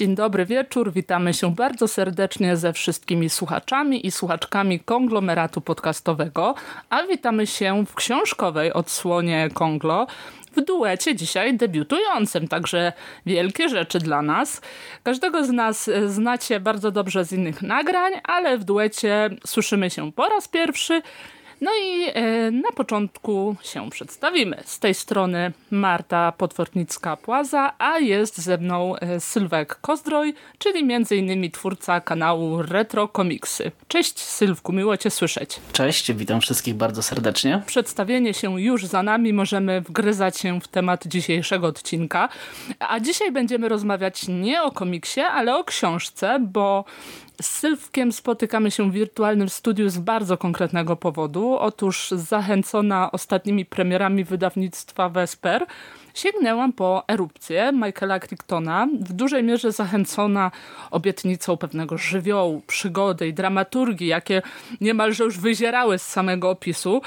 dzień dobry wieczór. Witamy się bardzo serdecznie ze wszystkimi słuchaczami i słuchaczkami konglomeratu podcastowego, a witamy się w książkowej odsłonie Konglo w duecie dzisiaj debiutującym, także wielkie rzeczy dla nas. Każdego z nas znacie bardzo dobrze z innych nagrań, ale w duecie słyszymy się po raz pierwszy no i e, na początku się przedstawimy. Z tej strony Marta Potwornicka-Płaza, a jest ze mną e, Sylwek Kozdroj, czyli innymi twórca kanału Retro Komiksy. Cześć Sylwku, miło Cię słyszeć. Cześć, witam wszystkich bardzo serdecznie. Przedstawienie się już za nami, możemy wgryzać się w temat dzisiejszego odcinka. A dzisiaj będziemy rozmawiać nie o komiksie, ale o książce, bo z Sylwkiem spotykamy się w wirtualnym studiu z bardzo konkretnego powodu. Otóż zachęcona ostatnimi premierami wydawnictwa Vesper sięgnęłam po erupcję Michaela Crichtona, w dużej mierze zachęcona obietnicą pewnego żywiołu, przygody i dramaturgii, jakie niemalże już wyzierały z samego opisu.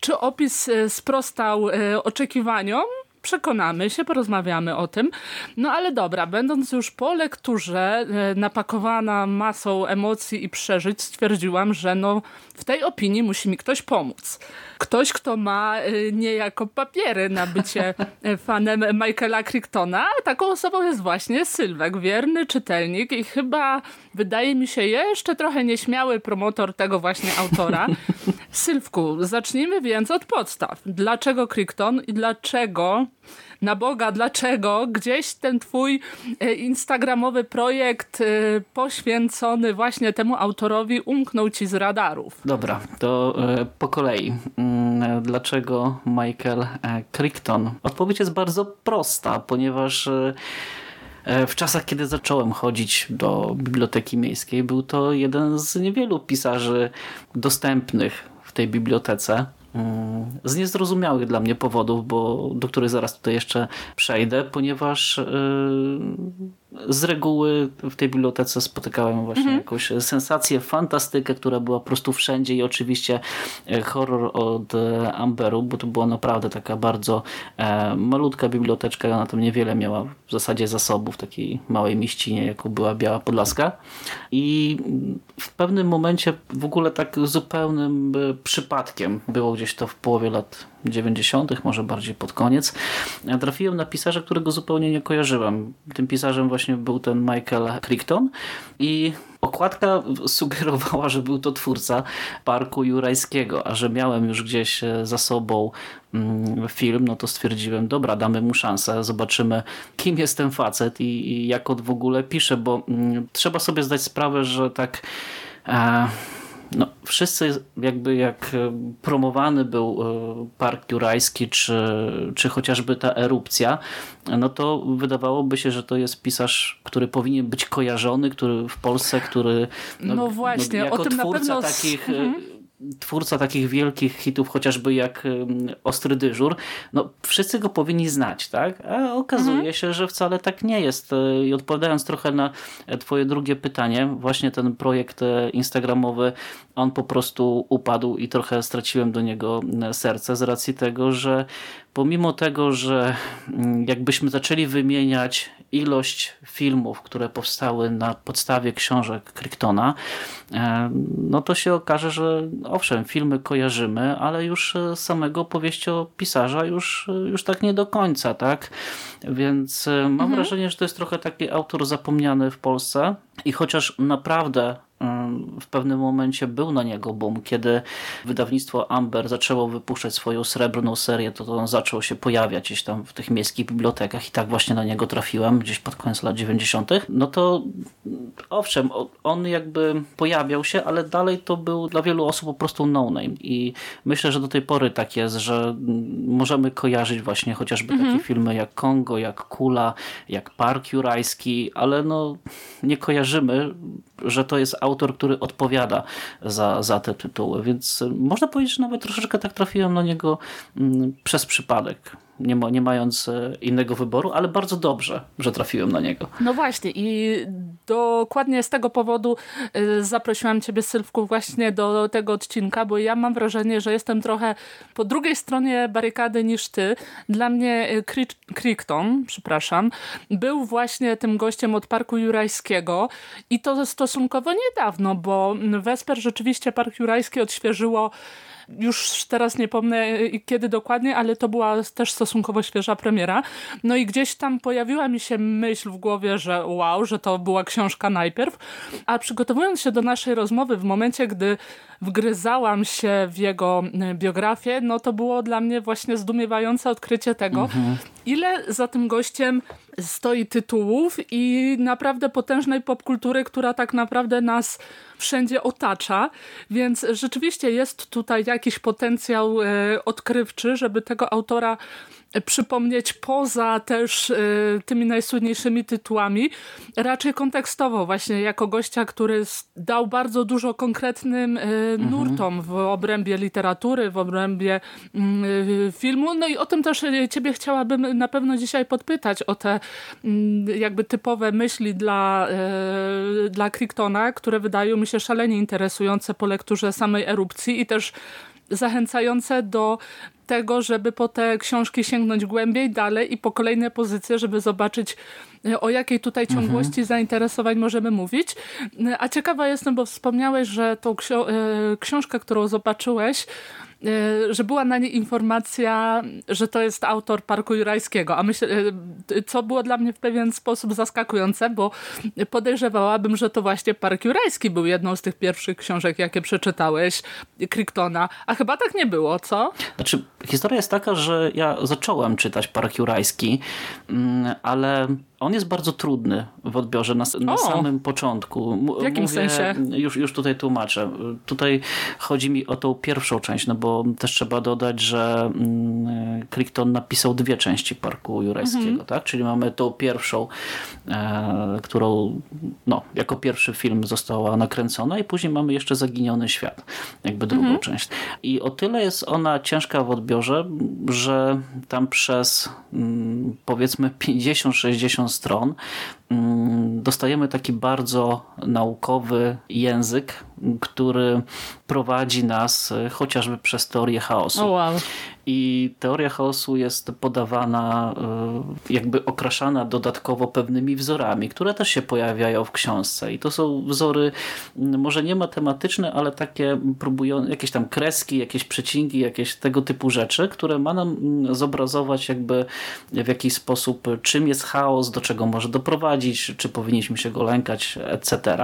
Czy opis e, sprostał e, oczekiwaniom? Przekonamy się, porozmawiamy o tym. No ale dobra, będąc już po lekturze e, napakowana masą emocji i przeżyć, stwierdziłam, że no w tej opinii musi mi ktoś pomóc. Ktoś, kto ma e, niejako papiery na bycie e, fanem Michaela Crichtona, taką osobą jest właśnie Sylwek, wierny czytelnik i chyba wydaje mi się jeszcze trochę nieśmiały promotor tego właśnie autora. Sylwku, zacznijmy więc od podstaw. Dlaczego Crichton i dlaczego na Boga, dlaczego gdzieś ten twój e, instagramowy projekt e, poświęcony właśnie temu autorowi umknął ci z radarów? Dobra, to e, po kolei. Mm, dlaczego Michael Crichton? Odpowiedź jest bardzo prosta, ponieważ w czasach, kiedy zacząłem chodzić do biblioteki miejskiej, był to jeden z niewielu pisarzy dostępnych w tej bibliotece. Mm, z niezrozumiałych dla mnie powodów, bo do których zaraz tutaj jeszcze przejdę, ponieważ yy, z reguły w tej bibliotece spotykałem właśnie mhm. jakąś sensację, fantastykę, która była po prostu wszędzie i oczywiście e, horror od e, Amberu, bo to była naprawdę taka bardzo e, malutka biblioteczka, ona tam niewiele miała w zasadzie zasobów w takiej małej mieścinie, jaką była Biała Podlaska i w pewnym momencie w ogóle tak zupełnym przypadkiem było gdzieś to w połowie lat 90., może bardziej pod koniec, trafiłem na pisarza, którego zupełnie nie kojarzyłem. Tym pisarzem właśnie był ten Michael Crichton i okładka sugerowała, że był to twórca Parku Jurajskiego, a że miałem już gdzieś e, za sobą mm, film, no to stwierdziłem, dobra, damy mu szansę, zobaczymy kim jest ten facet i, jak on w ogóle pisze, bo mm, trzeba sobie zdać sprawę, że tak e, no, wszyscy jakby jak e, promowany był e, Park Jurajski czy, czy chociażby ta erupcja, no to wydawałoby się, że to jest pisarz, który powinien być kojarzony, który w Polsce, który no, no właśnie, no, jako o tym twórca na pewno... takich e, mhm twórca takich wielkich hitów, chociażby jak Ostry Dyżur, no wszyscy go powinni znać, tak? A okazuje mhm. się, że wcale tak nie jest. E, I odpowiadając trochę na e, twoje drugie pytanie, właśnie ten projekt e, instagramowy, on po prostu upadł i trochę straciłem do niego serce z racji tego, że pomimo tego, że mm, jakbyśmy zaczęli wymieniać ilość filmów, które powstały na podstawie książek Crichtona, e, no to się okaże, że owszem, filmy kojarzymy, ale już e, samego powieściopisarza już, e, już tak nie do końca, tak? Więc mam mhm. wrażenie, że to jest trochę taki autor zapomniany w Polsce i chociaż naprawdę w pewnym momencie był na niego boom. Kiedy wydawnictwo Amber zaczęło wypuszczać swoją srebrną serię, to, to on zaczął się pojawiać gdzieś tam w tych miejskich bibliotekach i tak właśnie na niego trafiłem gdzieś pod koniec lat 90. No to owszem, on jakby pojawiał się, ale dalej to był dla wielu osób po prostu no-name i myślę, że do tej pory tak jest, że możemy kojarzyć właśnie chociażby mhm. takie filmy jak Kongo, jak Kula, jak Park Jurajski, ale no nie kojarzymy, że to jest autor, który odpowiada za, za te tytuły, więc można powiedzieć, że nawet troszeczkę tak trafiłem na niego mm, przez przypadek nie, ma, nie mając e, innego wyboru, ale bardzo dobrze, że trafiłem na niego. No właśnie i dokładnie z tego powodu e, zaprosiłam ciebie Sylwku właśnie do tego odcinka, bo ja mam wrażenie, że jestem trochę po drugiej stronie barykady niż ty. Dla mnie Crichton, przepraszam, był właśnie tym gościem od Parku Jurajskiego i to stosunkowo niedawno, bo Wesper rzeczywiście Park Jurajski odświeżyło już teraz nie pomnę e, kiedy dokładnie, ale to była też stosunkowo świeża premiera. No i gdzieś tam pojawiła mi się myśl w głowie, że wow, że to była książka najpierw, a przygotowując się do naszej rozmowy w momencie, gdy wgryzałam się w jego e, biografię, no to było dla mnie właśnie zdumiewające odkrycie tego, mhm. ile za tym gościem stoi tytułów i naprawdę potężnej popkultury, która tak naprawdę nas wszędzie otacza, więc rzeczywiście jest tutaj jakiś potencjał e, odkrywczy, żeby tego autora przypomnieć poza też y, tymi najsłynniejszymi tytułami, raczej kontekstowo właśnie jako gościa, który dał bardzo dużo konkretnym y, mhm. nurtom w obrębie literatury, w obrębie y, filmu. No i o tym też ciebie chciałabym na pewno dzisiaj podpytać, o te mm, jakby typowe myśli dla, dla Cricktona, które wydają mi się szalenie interesujące po lekturze samej erupcji i też zachęcające do tego, żeby po te książki sięgnąć głębiej, dalej i po kolejne pozycje, żeby zobaczyć e, o jakiej tutaj mhm. ciągłości mhm. zainteresowań możemy mówić. E, a ciekawa jestem, bo wspomniałeś, że tą e, książkę, którą zobaczyłeś, że była na niej informacja, że to jest autor Parku Jurajskiego, a myślę, co było dla mnie w pewien sposób zaskakujące, bo podejrzewałabym, że to właśnie Park Jurajski był jedną z tych pierwszych książek, jakie przeczytałeś, Kricktona, a chyba tak nie było, co? Znaczy, historia jest taka, że ja zacząłem czytać Park Jurajski, mm, ale on jest bardzo trudny w odbiorze na, na samym początku. W jakim Mówię, sensie? Już, już tutaj tłumaczę. Tutaj chodzi mi o tą pierwszą część, no bo też trzeba dodać, że mm, Crichton napisał dwie części Parku Jurajskiego, mhm. tak? Czyli mamy tą pierwszą, e, którą no, jako pierwszy film została nakręcona i później mamy jeszcze Zaginiony Świat, jakby drugą mhm. część. I o tyle jest ona ciężka w odbiorze, że tam przez mm, powiedzmy 50-60 stron mm, dostajemy taki bardzo naukowy język, który prowadzi nas e, chociażby przez teorię chaosu. Oh wow. I teoria chaosu jest podawana, e, jakby okraszana dodatkowo pewnymi wzorami, które też się pojawiają w książce. I to są wzory może nie matematyczne, ale takie próbują, jakieś tam kreski, jakieś przecinki, jakieś tego typu rzeczy, które ma nam zobrazować jakby w jakiś sposób czym jest chaos, do czego może doprowadzić, czy powinniśmy się go lękać, etc.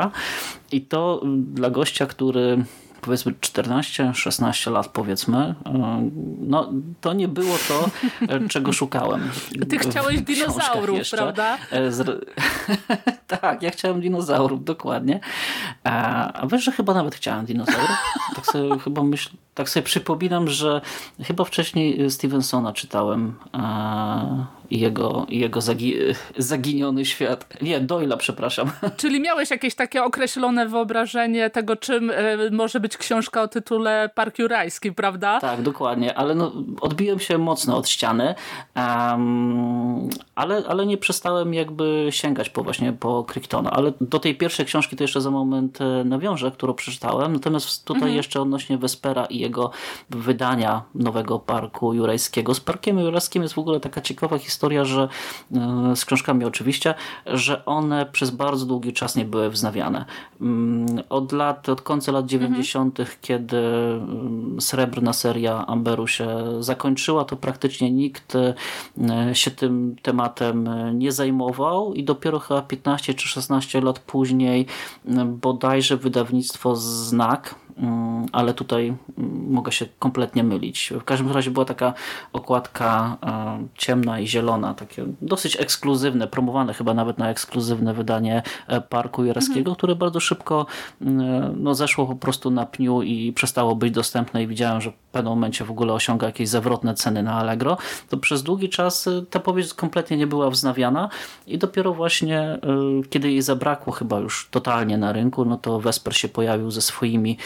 I to dla gościa, który powiedzmy 14-16 lat powiedzmy, e, no to nie było to, e, czego szukałem. Ty chciałeś dinozaurów, jeszcze. prawda? E, tak, ja chciałem dinozaurów, dokładnie. A wiesz, że chyba nawet chciałem dinozaurów? Tak sobie chyba myśl, tak sobie przypominam, że chyba wcześniej Stevensona czytałem i jego, jego zagi zaginiony świat. Nie, Doyla, przepraszam. Czyli miałeś jakieś takie określone wyobrażenie tego, czym y, może być książka o tytule Park Jurajski, prawda? Tak, dokładnie, ale no, odbiłem się mocno od ściany, um, ale, ale nie przestałem jakby sięgać po właśnie po Cricktona, ale do tej pierwszej książki to jeszcze za moment e, nawiążę, którą przeczytałem, natomiast tutaj mhm. jeszcze odnośnie Vespera i jego wydania nowego Parku Jurajskiego. Z Parkiem Jurajskim jest w ogóle taka ciekawa historia, historia, że e, z książkami oczywiście, że one przez bardzo długi czas nie były wznawiane. Mm, od lat, od końca lat 90., mhm. kiedy mm, srebrna seria Amberu się zakończyła, to praktycznie nikt e, się tym tematem nie zajmował i dopiero chyba 15 czy 16 lat później bodajże wydawnictwo Znak ale tutaj mm, mogę się kompletnie mylić. W każdym razie była taka okładka e, ciemna i zielona, takie dosyć ekskluzywne, promowane chyba nawet na ekskluzywne wydanie e, Parku Jurajskiego, mhm. które bardzo szybko mm, e, no, zeszło po prostu na pniu i przestało być dostępne i widziałem, że w pewnym momencie w ogóle osiąga jakieś zawrotne ceny na Allegro. To przez długi czas ta powieść kompletnie nie była wznawiana i dopiero właśnie kiedy jej zabrakło chyba już totalnie na rynku, no to Wesper się pojawił ze swoimi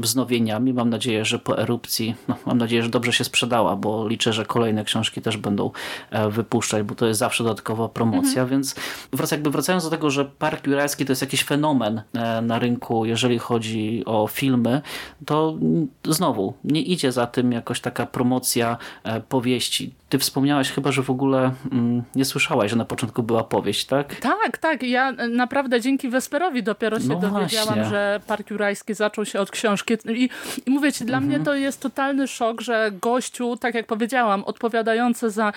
wznowieniami. Mam nadzieję, że po erupcji, no, mam nadzieję, że dobrze się sprzedała, bo liczę, że kolejne książki też będą wypuszczać, bo to jest zawsze dodatkowa promocja, mhm. więc wrac, jakby wracając do tego, że Park Jurajski to jest jakiś fenomen na rynku, jeżeli chodzi o filmy, to znowu nie idzie za tym jakoś taka promocja powieści. Ty wspomniałaś chyba, że w ogóle mm, nie słyszałaś, że na początku była powieść, tak? Tak, tak. Ja naprawdę dzięki Wesperowi dopiero się no dowiedziałam, właśnie. że Park Jurajski zaczął się od książki. I, i mówię ci, dla mhm. mnie to jest totalny szok, że gościu, tak jak powiedziałam, odpowiadający za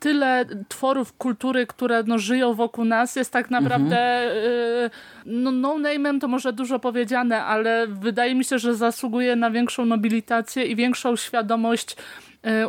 tyle tworów kultury, które no, żyją wokół nas, jest tak naprawdę mhm. no, no name'em to może dużo powiedziane, ale wydaje mi się, że zasługuje na większą nobilitację i większą świadomość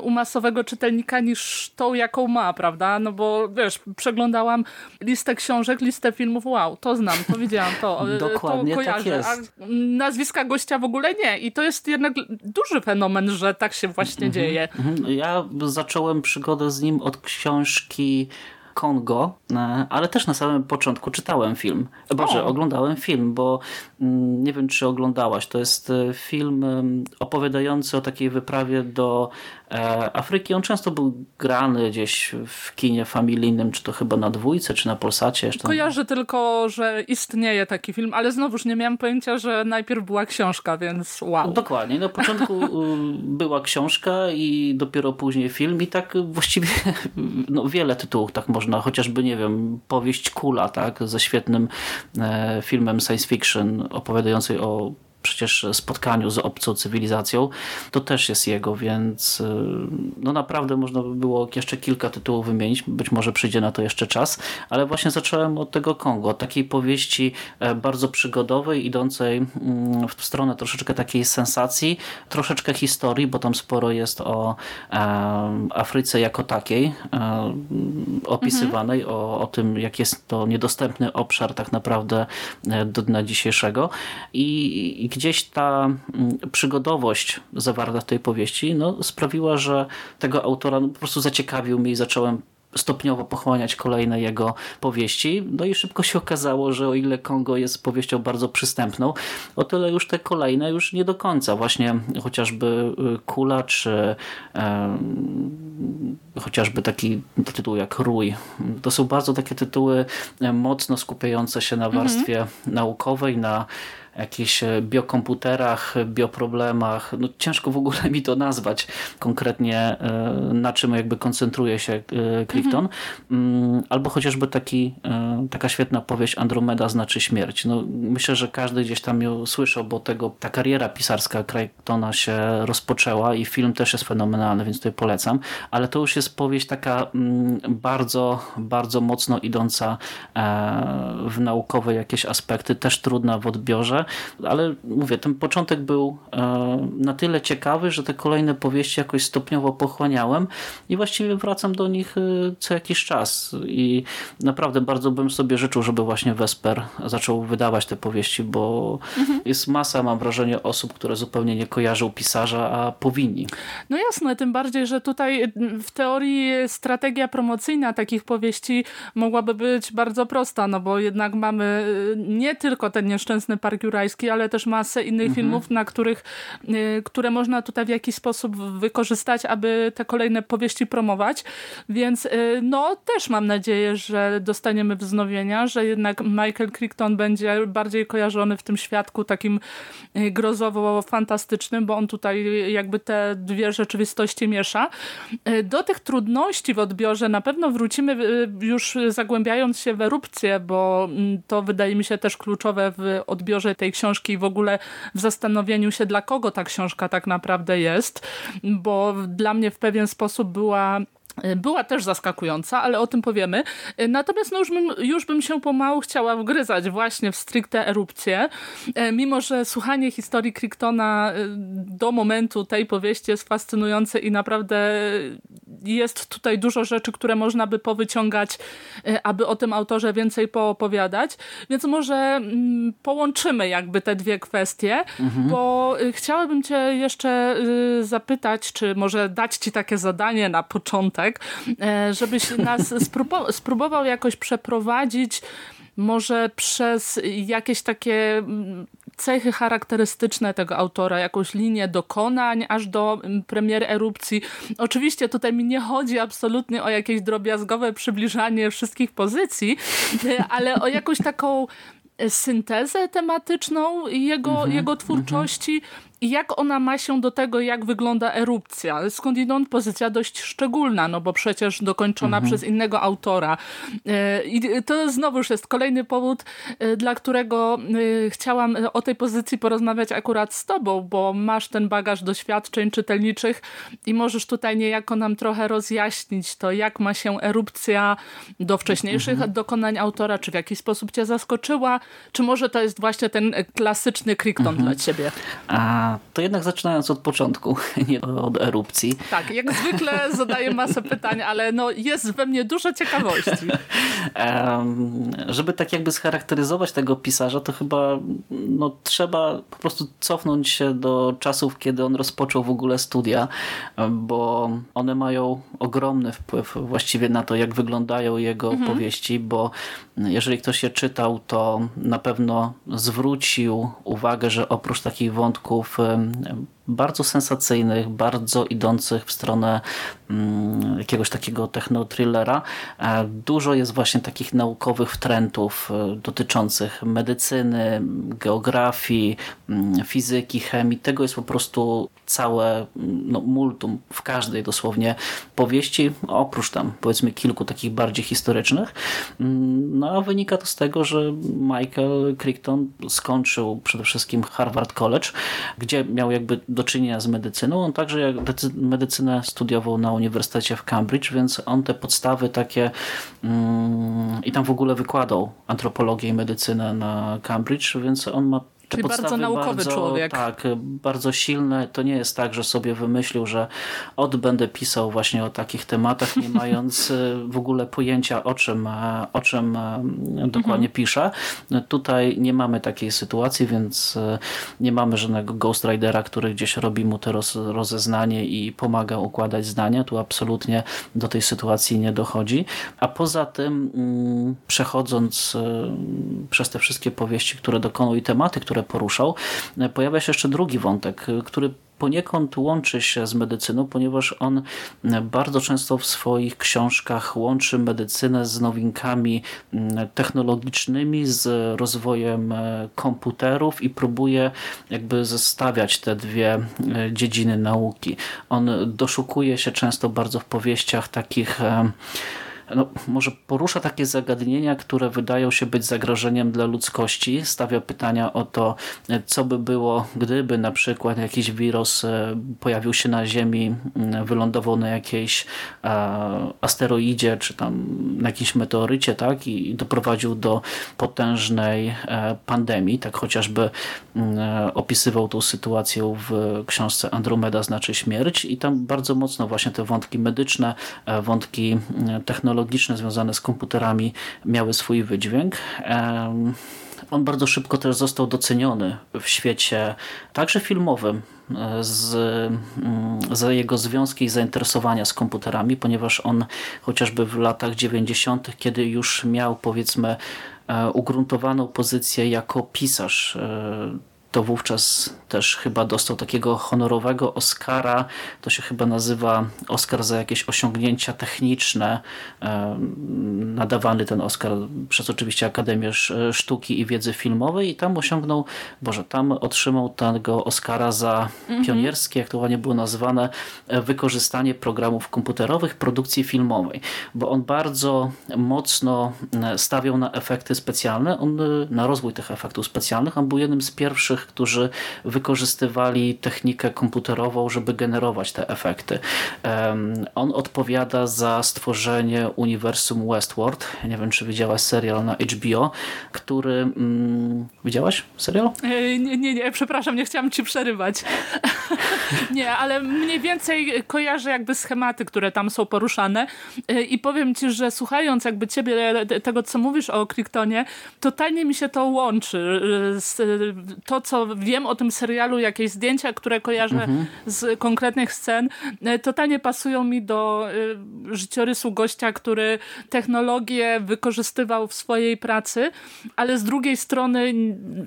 u masowego czytelnika niż tą, jaką ma, prawda? No bo wiesz, przeglądałam listę książek, listę filmów, wow, to znam, to widziałam, to, y, Dokładnie, to tak kojarzę, tak a nazwiska gościa w ogóle nie. I to jest jednak duży fenomen, że tak się właśnie mhm, dzieje. Mhm. Ja zacząłem przygodę z nim od książki Kongo, e, ale też na samym początku czytałem film. Boże, o. oglądałem film, bo mm, nie wiem, czy oglądałaś. To jest e, film opowiadający o takiej wyprawie do E, Afryki. On często był grany gdzieś w kinie familijnym, czy to chyba na dwójce, czy na Polsacie. Jeszcze. Kojarzę tylko, że istnieje taki film, ale znowuż nie miałem pojęcia, że najpierw była książka, więc wow. Dokładnie. Na początku była książka i dopiero później film i tak właściwie no, wiele tytułów tak można, chociażby nie wiem, powieść Kula, tak, ze świetnym e, filmem science fiction opowiadającej o przecież spotkaniu z obcą cywilizacją, to też jest jego, więc y, no naprawdę można by było jeszcze kilka tytułów wymienić, być może przyjdzie na to jeszcze czas, ale właśnie zacząłem od tego Kongo, od takiej powieści e, bardzo przygodowej, idącej mm, w stronę troszeczkę takiej sensacji, troszeczkę historii, bo tam sporo jest o e, Afryce jako takiej e, opisywanej, mhm. o, o tym jak jest to niedostępny obszar tak naprawdę do dnia dzisiejszego i, i gdzieś ta mm, przygodowość zawarta w tej powieści no, sprawiła, że tego autora no, po prostu zaciekawił mnie i zacząłem stopniowo pochłaniać kolejne jego powieści. No i szybko się okazało, że o ile Kongo jest powieścią bardzo przystępną, o tyle już te kolejne już nie do końca. Właśnie chociażby y, Kula, czy e, chociażby taki tytuł jak Rój. To są bardzo takie tytuły e, mocno skupiające się na mhm. warstwie naukowej, na jakichś e, biokomputerach, bioproblemach. No, ciężko w ogóle mi to nazwać konkretnie, e, na czym jakby koncentruje się e, Clifton. Mhm. Albo chociażby taki, taka świetna powieść Andromeda znaczy śmierć. No, myślę, że każdy gdzieś tam ją słyszał, bo tego, ta kariera pisarska Crichtona się rozpoczęła i film też jest fenomenalny, więc tutaj polecam. Ale to już jest powieść taka mm, bardzo, bardzo mocno idąca w naukowe jakieś aspekty, też trudna w odbiorze, ale mówię, ten początek był e, na tyle ciekawy, że te kolejne powieści jakoś stopniowo pochłaniałem i właściwie wracam do nich e, co jakiś czas i naprawdę bardzo bym sobie życzył, żeby właśnie Vesper zaczął wydawać te powieści, bo mhm. jest masa, mam wrażenie, osób, które zupełnie nie kojarzą pisarza, a powinni. No jasne, tym bardziej, że tutaj w teorii strategia promocyjna takich powieści mogłaby być bardzo prosta, no bo jednak mamy e, nie tylko ten nieszczęsny Park jurajski, ale też masę innych mhm. filmów, na których, y, które można tutaj w jakiś sposób wykorzystać, aby te kolejne powieści promować. Więc y, no też mam nadzieję, że dostaniemy wznowienia, że jednak Michael Crichton będzie bardziej kojarzony w tym świadku takim y, grozowo-fantastycznym, bo on tutaj jakby te dwie rzeczywistości miesza. Do tych trudności w odbiorze na pewno wrócimy już zagłębiając się w erupcję, bo mm, to wydaje mi się też kluczowe w odbiorze tej książki i w ogóle w zastanowieniu się, dla kogo ta książka tak naprawdę jest, bo dla mnie w pewien sposób była była też zaskakująca, ale o tym powiemy. Natomiast no już, bym, już bym się pomału chciała wgryzać właśnie w stricte erupcję, e, mimo że słuchanie historii Cricktona e, do momentu tej powieści jest fascynujące i naprawdę jest tutaj dużo rzeczy, które można by powyciągać, aby o tym autorze więcej poopowiadać, więc może mm, połączymy jakby te dwie kwestie, mhm. bo chciałabym cię jeszcze zapytać, czy może dać ci takie zadanie na początek, E, żebyś nas spróbował jakoś przeprowadzić może przez jakieś takie mm, cechy charakterystyczne tego autora, jakąś linię dokonań, aż do mm, premiery erupcji. Oczywiście tutaj mi nie chodzi absolutnie o jakieś drobiazgowe przybliżanie wszystkich pozycji, ale o jakąś taką syntezę tematyczną jego, mm -hmm, jego twórczości, mm -hmm jak ona ma się do tego, jak wygląda erupcja. Skądinąd pozycja dość szczególna, no bo przecież dokończona mhm. przez innego autora. E, I to znowuż jest kolejny powód, e, dla którego e, chciałam o tej pozycji porozmawiać akurat z tobą, bo masz ten bagaż doświadczeń czytelniczych i możesz tutaj niejako nam trochę rozjaśnić to, jak ma się erupcja do wcześniejszych mhm. dokonań autora, czy w jakiś sposób cię zaskoczyła, czy może to jest właśnie ten klasyczny Crichton mhm. dla ciebie? A to jednak zaczynając od początku, nie od erupcji. Tak, jak zwykle zadaję masę pytań, ale no jest we mnie dużo ciekawości. um, żeby tak jakby scharakteryzować tego pisarza, to chyba no, trzeba po prostu cofnąć się do czasów, kiedy on rozpoczął w ogóle studia, bo one mają ogromny wpływ właściwie na to, jak wyglądają jego mhm. powieści, bo jeżeli ktoś je czytał, to na pewno zwrócił uwagę, że oprócz takich wątków Um. Bardzo sensacyjnych, bardzo idących w stronę mm, jakiegoś takiego techno-thrillera. E, dużo jest właśnie takich naukowych wtrętów e, dotyczących medycyny, geografii, mm, fizyki, chemii. Tego jest po prostu całe mm, no, multum w każdej dosłownie powieści, oprócz tam powiedzmy kilku takich bardziej historycznych. No a wynika to z tego, że Michael Crichton skończył przede wszystkim Harvard College, gdzie miał jakby do czynienia z medycyną. On także medycynę studiował na Uniwersytecie w Cambridge, więc on te podstawy takie mm, i tam w ogóle wykładał antropologię i medycynę na Cambridge, więc on ma Czyli bardzo naukowy bardzo, człowiek. Tak, bardzo silne. To nie jest tak, że sobie wymyślił, że od będę pisał właśnie o takich tematach, nie mając e, w ogóle pojęcia o czym, e, o czym e, dokładnie mhm. pisze. Tutaj nie mamy takiej sytuacji, więc nie mamy żadnego ghostwritera, który gdzieś robi mu te rozeznanie i pomaga układać zdania. Tu absolutnie do tej sytuacji nie dochodzi. A poza tym mm, przechodząc przez te wszystkie powieści, które dokonał i tematy, które poruszał, pojawia się jeszcze drugi wątek, który poniekąd łączy się z medycyną, ponieważ on bardzo często w swoich książkach łączy medycynę z nowinkami technologicznymi, z rozwojem komputerów i próbuje jakby zestawiać te dwie dziedziny nauki. On doszukuje się często bardzo w powieściach takich no, może porusza takie zagadnienia, które wydają się być zagrożeniem dla ludzkości. Stawia pytania o to, co by było, gdyby na przykład jakiś wirus e, pojawił się na Ziemi, wylądował na jakiejś e, asteroidzie, czy tam na jakimś meteorycie, tak, i doprowadził do potężnej e, pandemii, tak chociażby opisywał tą sytuację w książce Andromeda znaczy śmierć. I tam bardzo mocno właśnie te wątki medyczne, wątki technologiczne technologiczne związane z komputerami miały swój wydźwięk. On bardzo szybko też został doceniony w świecie także filmowym e, z, mm, za jego związki i zainteresowania z komputerami, ponieważ on chociażby w latach 90., kiedy już miał powiedzmy e, ugruntowaną pozycję jako pisarz e, to wówczas też chyba dostał takiego honorowego Oscara. To się chyba nazywa Oscar za jakieś osiągnięcia techniczne. Nadawany ten Oscar przez oczywiście Akademię Sztuki i Wiedzy Filmowej i tam osiągnął, Boże, tam otrzymał tego Oscara za mhm. pionierskie, jak to ładnie było nazwane, e, wykorzystanie programów komputerowych produkcji filmowej, bo on bardzo mocno e, stawiał na efekty specjalne, on, e, na rozwój tych efektów specjalnych. On był jednym z pierwszych którzy wykorzystywali technikę komputerową, żeby generować te efekty. On odpowiada za stworzenie uniwersum Westworld. Nie wiem, czy widziałaś serial na HBO, który... Mm, widziałaś serial? E, nie, nie, nie, przepraszam, nie chciałam ci przerywać. nie, ale mniej więcej kojarzę jakby schematy, które tam są poruszane e, i powiem ci, że słuchając jakby ciebie, tego co mówisz o Crichtonie, totalnie mi się to łączy. To, co co wiem o tym serialu, jakieś zdjęcia, które kojarzę mhm. z konkretnych scen, totalnie pasują mi do życiorysu gościa, który technologię wykorzystywał w swojej pracy, ale z drugiej strony,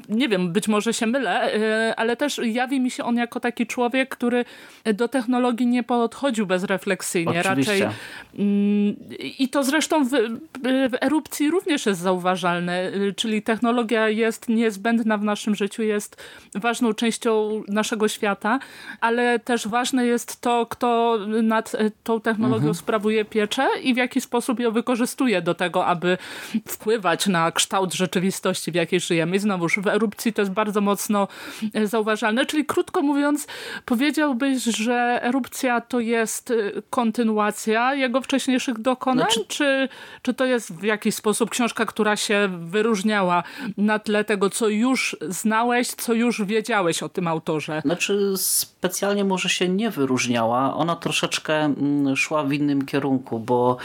nie wiem, być może się mylę, ale też jawi mi się on jako taki człowiek, który do technologii nie podchodził bezrefleksyjnie. Oczywiście. Raczej mm, i to zresztą w, w erupcji również jest zauważalne, czyli technologia jest niezbędna w naszym życiu, jest ważną częścią naszego świata, ale też ważne jest to, kto nad tą technologią mhm. sprawuje pieczę i w jaki sposób ją wykorzystuje do tego, aby wpływać na kształt rzeczywistości, w jakiej żyjemy. I znowuż w erupcji to jest bardzo mocno zauważalne, czyli krótko mówiąc, powiedziałbyś, że erupcja to jest kontynuacja jego wcześniejszych dokonań, znaczy... czy, czy to jest w jakiś sposób książka, która się wyróżniała na tle tego, co już znałeś, co już wiedziałeś o tym autorze? Znaczy specjalnie może się nie wyróżniała. Ona troszeczkę mm, szła w innym kierunku, bo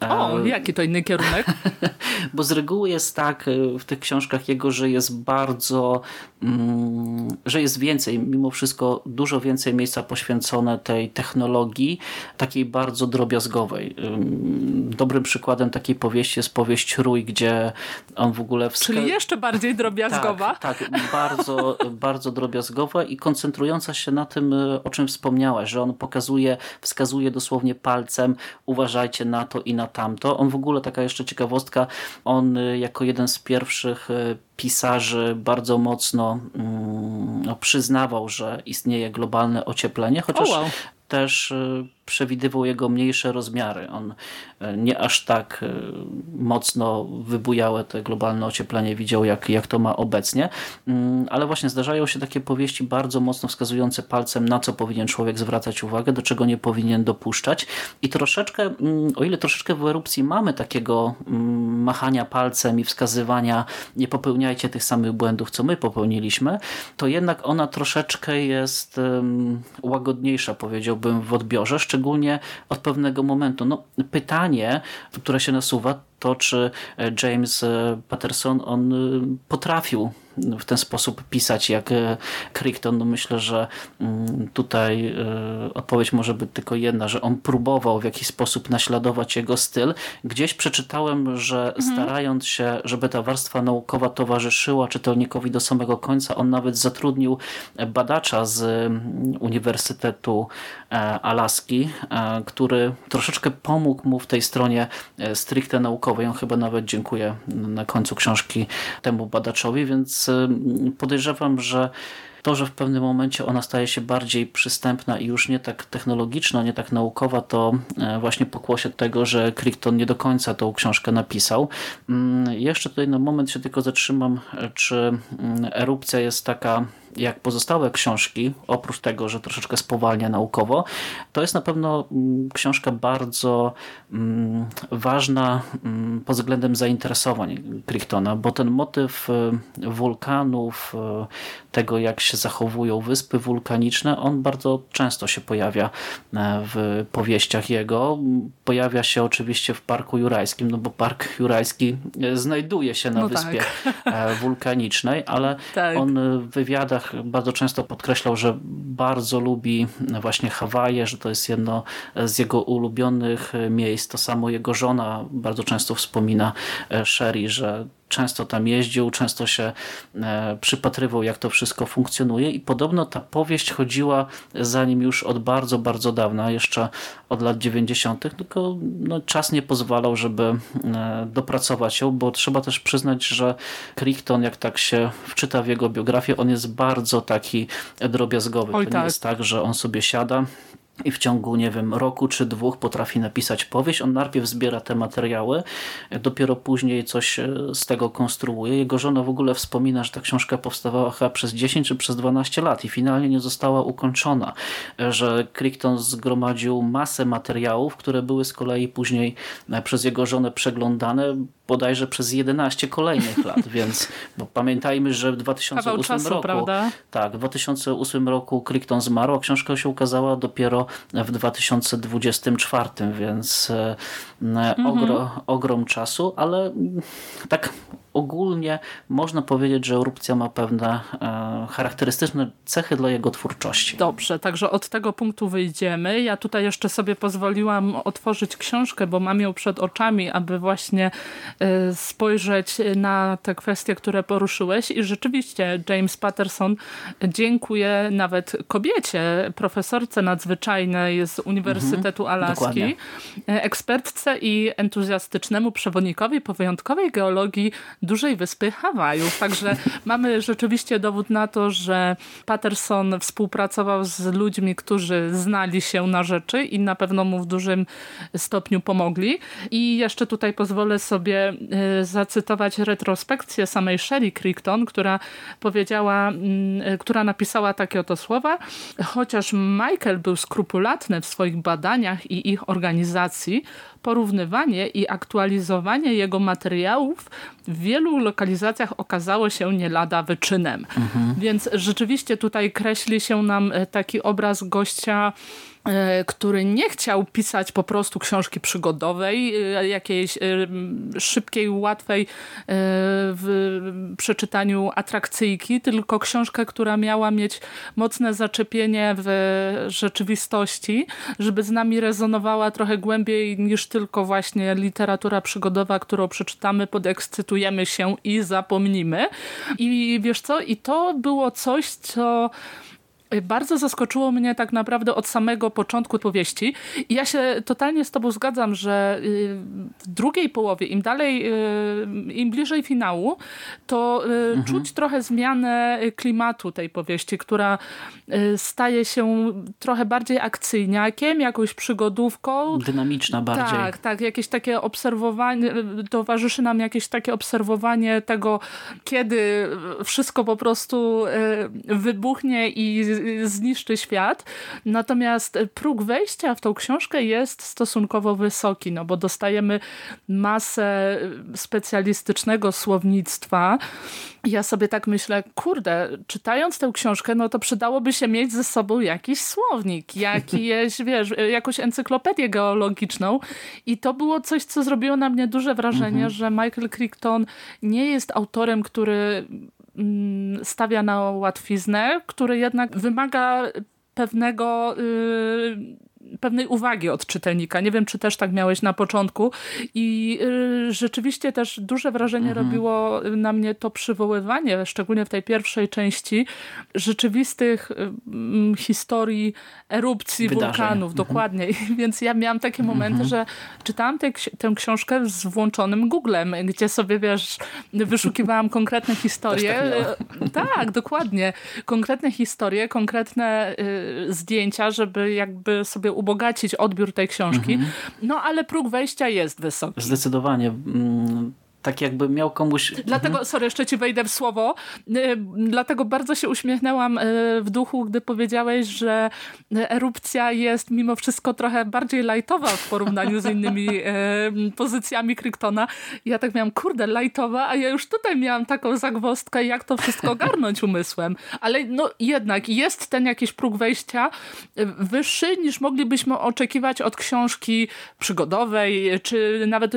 o, e, jaki to inny kierunek? Bo z reguły jest tak e, w tych książkach jego, że jest bardzo, mm, że jest więcej, mimo wszystko dużo więcej miejsca poświęcone tej technologii, takiej bardzo drobiazgowej. Dobrym przykładem takiej powieści jest powieść Rój, gdzie on w ogóle... Czyli jeszcze bardziej drobiazgowa? Tak, tak bardzo, bardzo drobiazgowa i koncentrująca się na tym, e, o czym wspomniałaś, że on pokazuje, wskazuje dosłownie palcem, uważajcie na to i na tamto. On w ogóle, taka jeszcze ciekawostka, on y, jako jeden z pierwszych y, pisarzy bardzo mocno mm, no, przyznawał, że istnieje globalne ocieplenie, chociaż oh wow. też przewidywał jego mniejsze rozmiary. On e, nie aż tak e, mocno wybujałe to globalne ocieplenie widział, jak, jak to ma obecnie. Mm, ale właśnie zdarzają się takie powieści bardzo mocno wskazujące palcem, na co powinien człowiek zwracać uwagę, do czego nie powinien dopuszczać. I troszeczkę, mm, o ile troszeczkę w erupcji mamy takiego mm, machania palcem i wskazywania, nie popełniajcie tych samych błędów, co my popełniliśmy, to jednak ona troszeczkę jest łagodniejsza, powiedziałbym, w odbiorze, szczególnie szczególnie od pewnego momentu. No, pytanie, które się nasuwa, to czy James Patterson on potrafił w ten sposób pisać jak e, Crichton. No myślę, że mm, tutaj e, odpowiedź może być tylko jedna, że on próbował w jakiś sposób naśladować jego styl. Gdzieś przeczytałem, że mhm. starając się, żeby ta warstwa naukowa towarzyszyła czytelnikowi do samego końca, on nawet zatrudnił badacza z mm, Uniwersytetu e, Alaski, który troszeczkę pomógł mu w tej stronie stricte naukowej. On chyba nawet dziękuję na końcu książki temu badaczowi, więc podejrzewam, że to, że w pewnym momencie ona staje się bardziej przystępna i już nie tak technologiczna, nie tak naukowa, to e, właśnie pokłosie tego, że Crichton nie do końca tą książkę napisał. Mm, jeszcze tutaj na moment się tylko zatrzymam, czy mm, erupcja jest taka jak pozostałe książki, oprócz tego, że troszeczkę spowalnia naukowo, to jest na pewno mm, książka bardzo mm, ważna mm, pod względem zainteresowań Crichtona, bo ten motyw y, wulkanów, y, tego jak się zachowują wyspy wulkaniczne, on bardzo często się pojawia e, w powieściach jego. Pojawia się oczywiście w Parku Jurajskim, no bo Park Jurajski e, znajduje się na no wyspie tak. E, wulkanicznej, ale tak. on w wywiadach bardzo często podkreślał, że bardzo lubi właśnie Hawaje, że to jest jedno z jego ulubionych miejsc. To samo jego żona bardzo często wspomina Sherry, że często tam jeździł, często się e, przypatrywał, jak to wszystko funkcjonuje i podobno ta powieść chodziła za nim już od bardzo, bardzo dawna, jeszcze od lat 90., tylko no, czas nie pozwalał, żeby e, dopracować ją, bo trzeba też przyznać, że Crichton, jak tak się wczyta w jego biografię, on jest bardzo taki drobiazgowy. Oj, to nie tak. jest tak, że on sobie siada i w ciągu, nie wiem, roku czy dwóch potrafi napisać powieść. On najpierw zbiera te materiały, dopiero później coś e, z tego konstruuje. Jego żona w ogóle wspomina, że ta książka powstawała chyba przez 10 czy przez 12 lat i finalnie nie została ukończona, e, że Crichton zgromadził masę materiałów, które były z kolei później e, przez jego żonę przeglądane, bodajże przez 11 kolejnych lat, więc bo pamiętajmy, że w 2008 czasu, roku prawda? tak, w 2008 roku Crichton zmarł, a książka się ukazała dopiero w 2024, więc e. ogro, ogrom czasu, ale tak ogólnie można powiedzieć, że erupcja ma pewne e, charakterystyczne cechy dla jego twórczości. Dobrze, także od tego punktu wyjdziemy. Ja tutaj jeszcze sobie pozwoliłam otworzyć książkę, bo mam ją przed oczami, aby właśnie e, spojrzeć na te kwestie, które poruszyłeś i rzeczywiście James Patterson dziękuję nawet kobiecie, profesorce nadzwyczajnej z Uniwersytetu mhm, Alaski, dokładnie. ekspertce i entuzjastycznemu przewodnikowi po wyjątkowej geologii dużej wyspy Hawajów. Także mamy rzeczywiście dowód na to, że Patterson współpracował z ludźmi, którzy znali się na rzeczy i na pewno mu w dużym stopniu pomogli. I jeszcze tutaj pozwolę sobie y, zacytować retrospekcję samej Sherry Crichton, która powiedziała, mm, która napisała takie oto słowa. Chociaż Michael był skrupulatny w swoich badaniach i ich organizacji, porównywanie i aktualizowanie jego materiałów w wielu lokalizacjach okazało się nie lada wyczynem. Mhm. Więc rzeczywiście tutaj kreśli się nam e, taki obraz gościa który nie chciał pisać po prostu książki przygodowej, e, jakiejś e, szybkiej, łatwej w przeczytaniu atrakcyjki, tylko książkę, która miała mieć mocne zaczepienie w rzeczywistości, żeby z nami rezonowała trochę głębiej niż tylko właśnie literatura przygodowa, którą przeczytamy, podekscytujemy się i zapomnimy. I wiesz co? I to było coś, co bardzo zaskoczyło mnie tak naprawdę od samego początku powieści. I ja się totalnie z tobą zgadzam, że y, w drugiej połowie, im dalej, y, im bliżej finału, to y, mhm. czuć trochę zmianę klimatu tej powieści, która staje się trochę bardziej akcyjniakiem, jakąś przygodówką. Dynamiczna bardziej. Tak, tak. Jakieś takie obserwowanie, towarzyszy nam jakieś takie obserwowanie tego, kiedy wszystko po prostu wybuchnie i zniszczy świat. Natomiast próg wejścia w tą książkę jest stosunkowo wysoki, no bo dostajemy masę specjalistycznego słownictwa. Ja sobie tak myślę, kurde, czytając tę książkę, no to przydałoby się mieć ze sobą jakiś słownik, jakiś, wiesz, jakąś encyklopedię geologiczną i to było coś, co zrobiło na mnie duże wrażenie, mhm. że Michael Crichton nie jest autorem, który stawia na łatwiznę, który jednak wymaga pewnego y, pewnej uwagi od czytelnika. Nie wiem, czy też tak miałeś na początku. I y, rzeczywiście też duże wrażenie mhm. robiło na mnie to przywoływanie, szczególnie w tej pierwszej części, rzeczywistych y, historii erupcji Wydarzeń. wulkanów. Mhm. Dokładnie. Więc ja miałam takie momenty, mhm. że czytałam te, tę książkę z włączonym Googlem, gdzie sobie, wiesz, wyszukiwałam konkretne historie. Tak, tak, dokładnie. Konkretne historie, konkretne y, zdjęcia, żeby jakby sobie ubogacić odbiór tej książki. Mhm. No ale próg wejścia jest wysoki. Zdecydowanie. Tak jakby miał komuś... Dlatego, mhm. sorry, jeszcze ci wejdę w słowo, y, dlatego bardzo się uśmiechnęłam y, w duchu, gdy powiedziałeś, że erupcja jest mimo wszystko trochę bardziej lajtowa w porównaniu z innymi y, pozycjami Kryktona. I ja tak miałam, kurde, lajtowa, a ja już tutaj miałam taką zagwostkę, jak to wszystko ogarnąć umysłem. Ale no jednak jest ten jakiś próg wejścia wyższy niż moglibyśmy oczekiwać od książki przygodowej, czy nawet,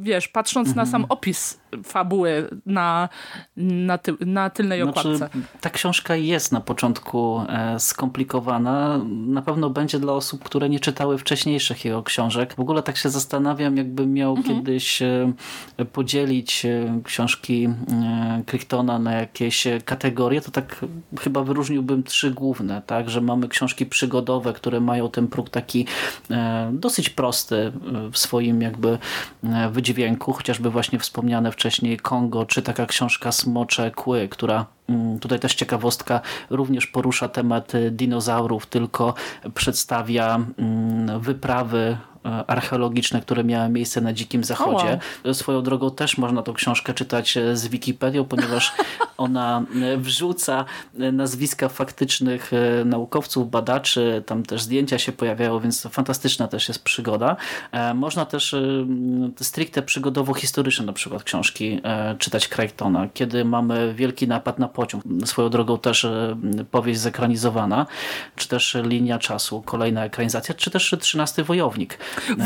wiesz, patrząc mhm. na sam opis opis fabuły na, na, ty, na tylnej znaczy, okładce. Ta książka jest na początku e, skomplikowana. Na pewno będzie dla osób, które nie czytały wcześniejszych jego książek. W ogóle tak się zastanawiam, jakbym miał mhm. kiedyś e, podzielić e, książki Crichtona na jakieś kategorie, to tak chyba wyróżniłbym trzy główne, tak, że mamy książki przygodowe, które mają ten próg taki dosyć prosty w swoim jakby wydźwięku, chociażby właśnie wspomniane wcześniej Kongo, czy taka książka Smocze Kły, która mm, tutaj też ciekawostka również porusza temat dinozaurów, tylko przedstawia mm, wyprawy archeologiczne, które miały miejsce na Dzikim Zachodzie. Swoją drogą też można tą książkę czytać e, z Wikipedią, ponieważ ona e, wrzuca nazwiska faktycznych naukowców, badaczy, tam też zdjęcia się pojawiają, więc fantastyczna też jest przygoda. Można też stricte przygodowo-historyczne na przykład książki czytać Crichtona, kiedy mamy wielki napad na pociąg. Swoją drogą też powieść zekranizowana, czy też Linia Czasu, kolejna ekranizacja, czy też Trzynasty Wojownik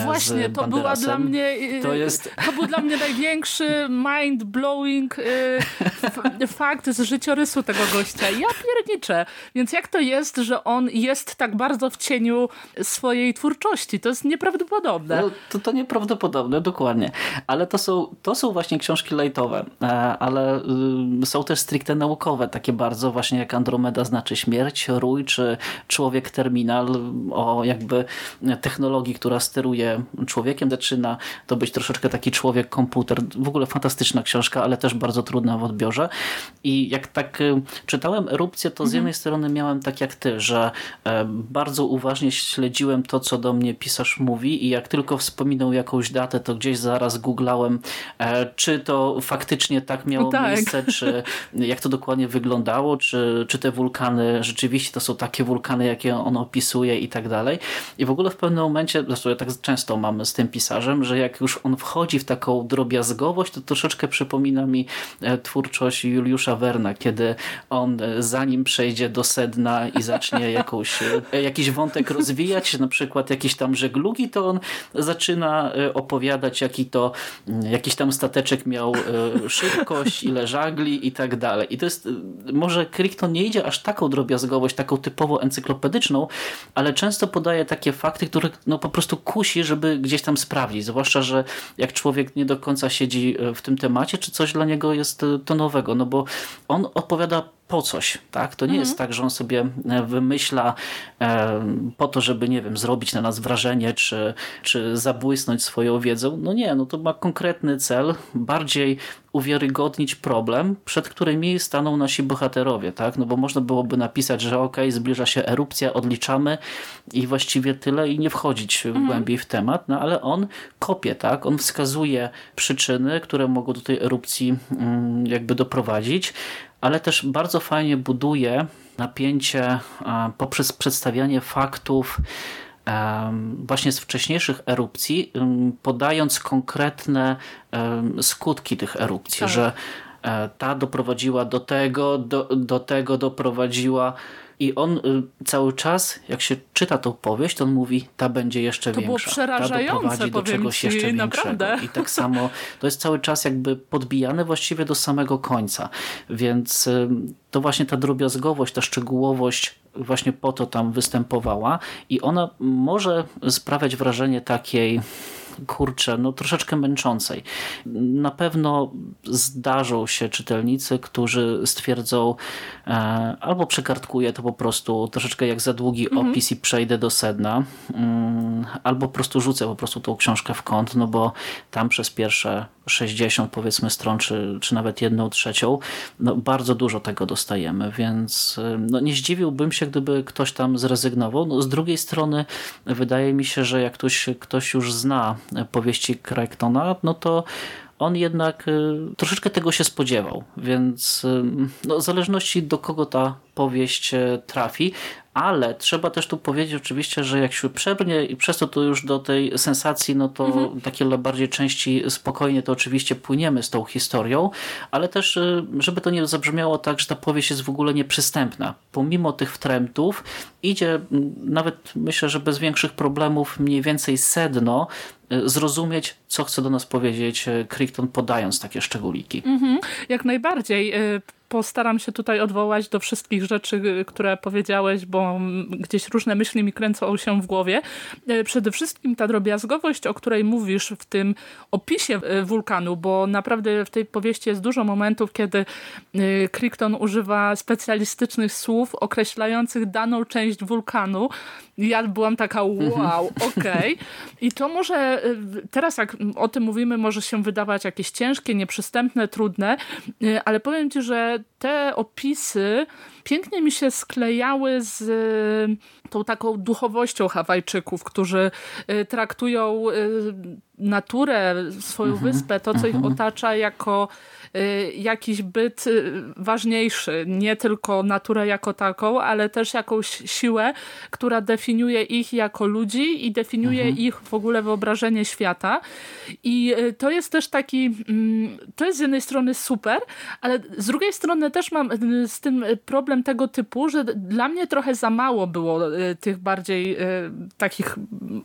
Właśnie, to była dla mnie to, jest... to był dla mnie największy mind-blowing fakt z życiorysu tego gościa. Ja pierniczę. Więc jak to jest, że on jest tak bardzo w cieniu swojej twórczości? To jest nieprawdopodobne. No, to, to nieprawdopodobne, dokładnie. Ale to są, to są właśnie książki lejtowe, e, ale y, są też stricte naukowe, takie bardzo właśnie jak Andromeda znaczy śmierć, Rój czy Człowiek Terminal o jakby technologii, która steruje człowiekiem. Zaczyna to być troszeczkę taki człowiek-komputer. W ogóle fantastyczna książka, ale też bardzo trudna w odbiorze. I jak tak y, czytałem Erupcję, to z mhm. jednej strony miałem tak jak ty, że e, bardzo uważnie śledziłem to, co do mnie pisarz mówi i jak tylko wspominał jakąś datę, to gdzieś zaraz googlałem, e, czy to faktycznie tak miało no tak. miejsce, czy jak to dokładnie wyglądało, czy, czy te wulkany rzeczywiście to są takie wulkany, jakie on opisuje i tak dalej. I w ogóle w pewnym momencie, zresztą ja tak często mam z tym pisarzem, że jak już on wchodzi w taką drobiazgowość, to troszeczkę przypomina mi e, twórczość Juliusza Werna, kiedy on zanim przejdzie do sedna i zacznie jakąś, e, jakiś wątek rozwijać, na przykład jakieś tam żeglugi, to on zaczyna e, opowiadać, jaki to jakiś tam stateczek miał e, szybkość, ile żagli i tak dalej. I to jest, może Crichton nie idzie aż taką drobiazgowość, taką typowo encyklopedyczną, ale często podaje takie fakty, które no po prostu kusi, żeby gdzieś tam sprawdzić. Zwłaszcza, że jak człowiek nie do końca siedzi w tym temacie, czy coś dla niego jest to nowego, no bo on odpowiada po coś. Tak? To nie mhm. jest tak, że on sobie e, wymyśla e, po to, żeby, nie wiem, zrobić na nas wrażenie, czy, czy zabłysnąć swoją wiedzą. No nie, no to ma konkretny cel, bardziej uwiarygodnić problem, przed którymi staną nasi bohaterowie. Tak? No bo można byłoby napisać, że ok, zbliża się erupcja, odliczamy i właściwie tyle i nie wchodzić mhm. głębiej w temat, no ale on kopie, tak? on wskazuje przyczyny, które mogą do tej erupcji mm, jakby doprowadzić, ale też bardzo fajnie buduje napięcie poprzez przedstawianie faktów właśnie z wcześniejszych erupcji, podając konkretne skutki tych erupcji, tak. że e, ta doprowadziła do tego, do, do tego doprowadziła i on y, cały czas, jak się czyta tą powieść, to on mówi, ta będzie jeszcze to większa. Było przerażające, ta do czegoś jeszcze naprawdę. większego. I tak samo to jest cały czas jakby podbijane właściwie do samego końca. Więc y, to właśnie ta drobiazgowość, ta szczegółowość właśnie po to tam występowała i ona może sprawiać wrażenie takiej kurczę, no troszeczkę męczącej. Na pewno zdarzą się czytelnicy, którzy stwierdzą e, albo przekartkuję to po prostu troszeczkę jak za długi mhm. opis i przejdę do sedna, mm, albo po prostu rzucę po prostu tą książkę w kąt, no bo tam przez pierwsze 60 powiedzmy stron, czy, czy nawet jedną trzecią, no bardzo dużo tego dostajemy, więc e, no nie zdziwiłbym się, gdyby ktoś tam zrezygnował. No, z drugiej strony wydaje mi się, że jak ktoś, ktoś już zna powieści Crichtona, no to on jednak y, troszeczkę tego się spodziewał, więc y, no, w zależności do kogo ta powieść e, trafi, ale trzeba też tu powiedzieć oczywiście, że jak się przebrnie i przez to to już do tej sensacji, no to mhm. takie bardziej części spokojnie to oczywiście płyniemy z tą historią, ale też e, żeby to nie zabrzmiało tak, że ta powieść jest w ogóle nieprzystępna. Pomimo tych wtrętów idzie nawet myślę, że bez większych problemów mniej więcej sedno e, zrozumieć, co chce do nas powiedzieć Crichton podając takie szczególiki. Mhm, jak najbardziej postaram się tutaj odwołać do wszystkich rzeczy, które powiedziałeś, bo gdzieś różne myśli mi kręcą się w głowie. E, przede wszystkim ta drobiazgowość, o której mówisz w tym opisie e, wulkanu, bo naprawdę w tej powieści jest dużo momentów, kiedy e, Crichton używa specjalistycznych słów określających daną część wulkanu. Ja byłam taka wow, okej. Okay. I to może teraz jak o tym mówimy, może się wydawać jakieś ciężkie, nieprzystępne, trudne, ale powiem ci, że te opisy pięknie mi się sklejały z y, tą taką duchowością Hawajczyków, którzy y, traktują y, naturę, swoją mhm. wyspę, to co ich mhm. otacza jako jakiś byt y, ważniejszy, nie tylko naturę jako taką, ale też jakąś siłę, która definiuje ich jako ludzi i definiuje mhm. ich w ogóle wyobrażenie świata. I y, to jest też taki, mm, to jest z jednej strony super, ale z drugiej strony też mam z tym problem tego typu, że dla mnie trochę za mało było tych bardziej takich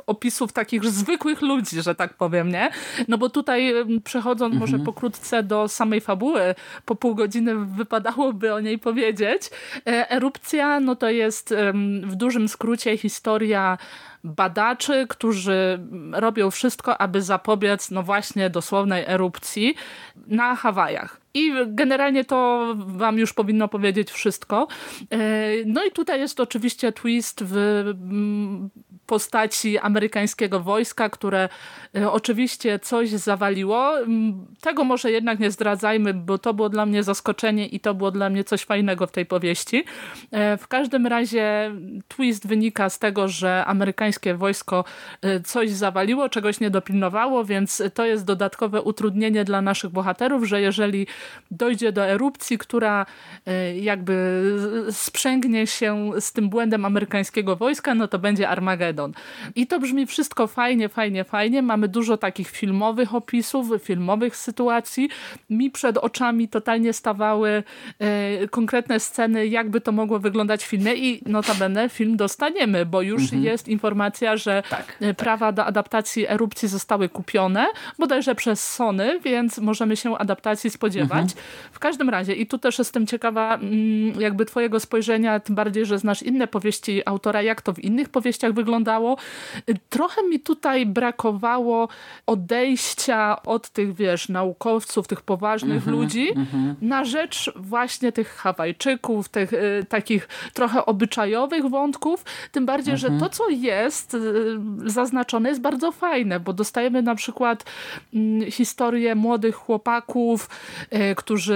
opisów takich zwykłych ludzi, że tak powiem, nie? No bo tutaj przechodząc mhm. może pokrótce do samej fabuły, po pół godziny wypadałoby o niej powiedzieć. Erupcja, no to jest w dużym skrócie historia badaczy, którzy robią wszystko, aby zapobiec no właśnie dosłownej erupcji na Hawajach. I generalnie to wam już powinno powiedzieć wszystko. E, no i tutaj jest oczywiście twist w postaci amerykańskiego wojska, które e, oczywiście coś zawaliło. Mm, tego może jednak nie zdradzajmy, bo to było dla mnie zaskoczenie i to było dla mnie coś fajnego w tej powieści. E, w każdym razie twist wynika z tego, że amerykańskie wojsko coś zawaliło, czegoś nie dopilnowało, więc to jest dodatkowe utrudnienie dla naszych bohaterów, że jeżeli dojdzie do erupcji, która e, jakby sprzęgnie się z tym błędem amerykańskiego wojska, no to będzie Armagedon. I to brzmi wszystko fajnie, fajnie, fajnie. Mamy dużo takich filmowych opisów, filmowych sytuacji. Mi przed oczami totalnie stawały e, konkretne sceny, jakby to mogło wyglądać w filmie i notabene film dostaniemy, bo już mhm. jest informacja, że tak, e, prawa tak. do adaptacji erupcji zostały kupione, bodajże przez Sony, więc możemy się adaptacji spodziewać. Mhm. W każdym razie i tu też jestem ciekawa mm, jakby twojego spojrzenia, tym bardziej, że znasz inne powieści autora, jak to w innych powieściach wyglądało. Trochę mi tutaj brakowało odejścia od tych, wiesz, naukowców, tych poważnych mm -hmm, ludzi mm -hmm. na rzecz właśnie tych Hawajczyków, tych y, takich trochę obyczajowych wątków, tym bardziej, mm -hmm. że mhm. to, co jest y, zaznaczone jest bardzo fajne, bo dostajemy na przykład y, historię młodych chłopaków, y, którzy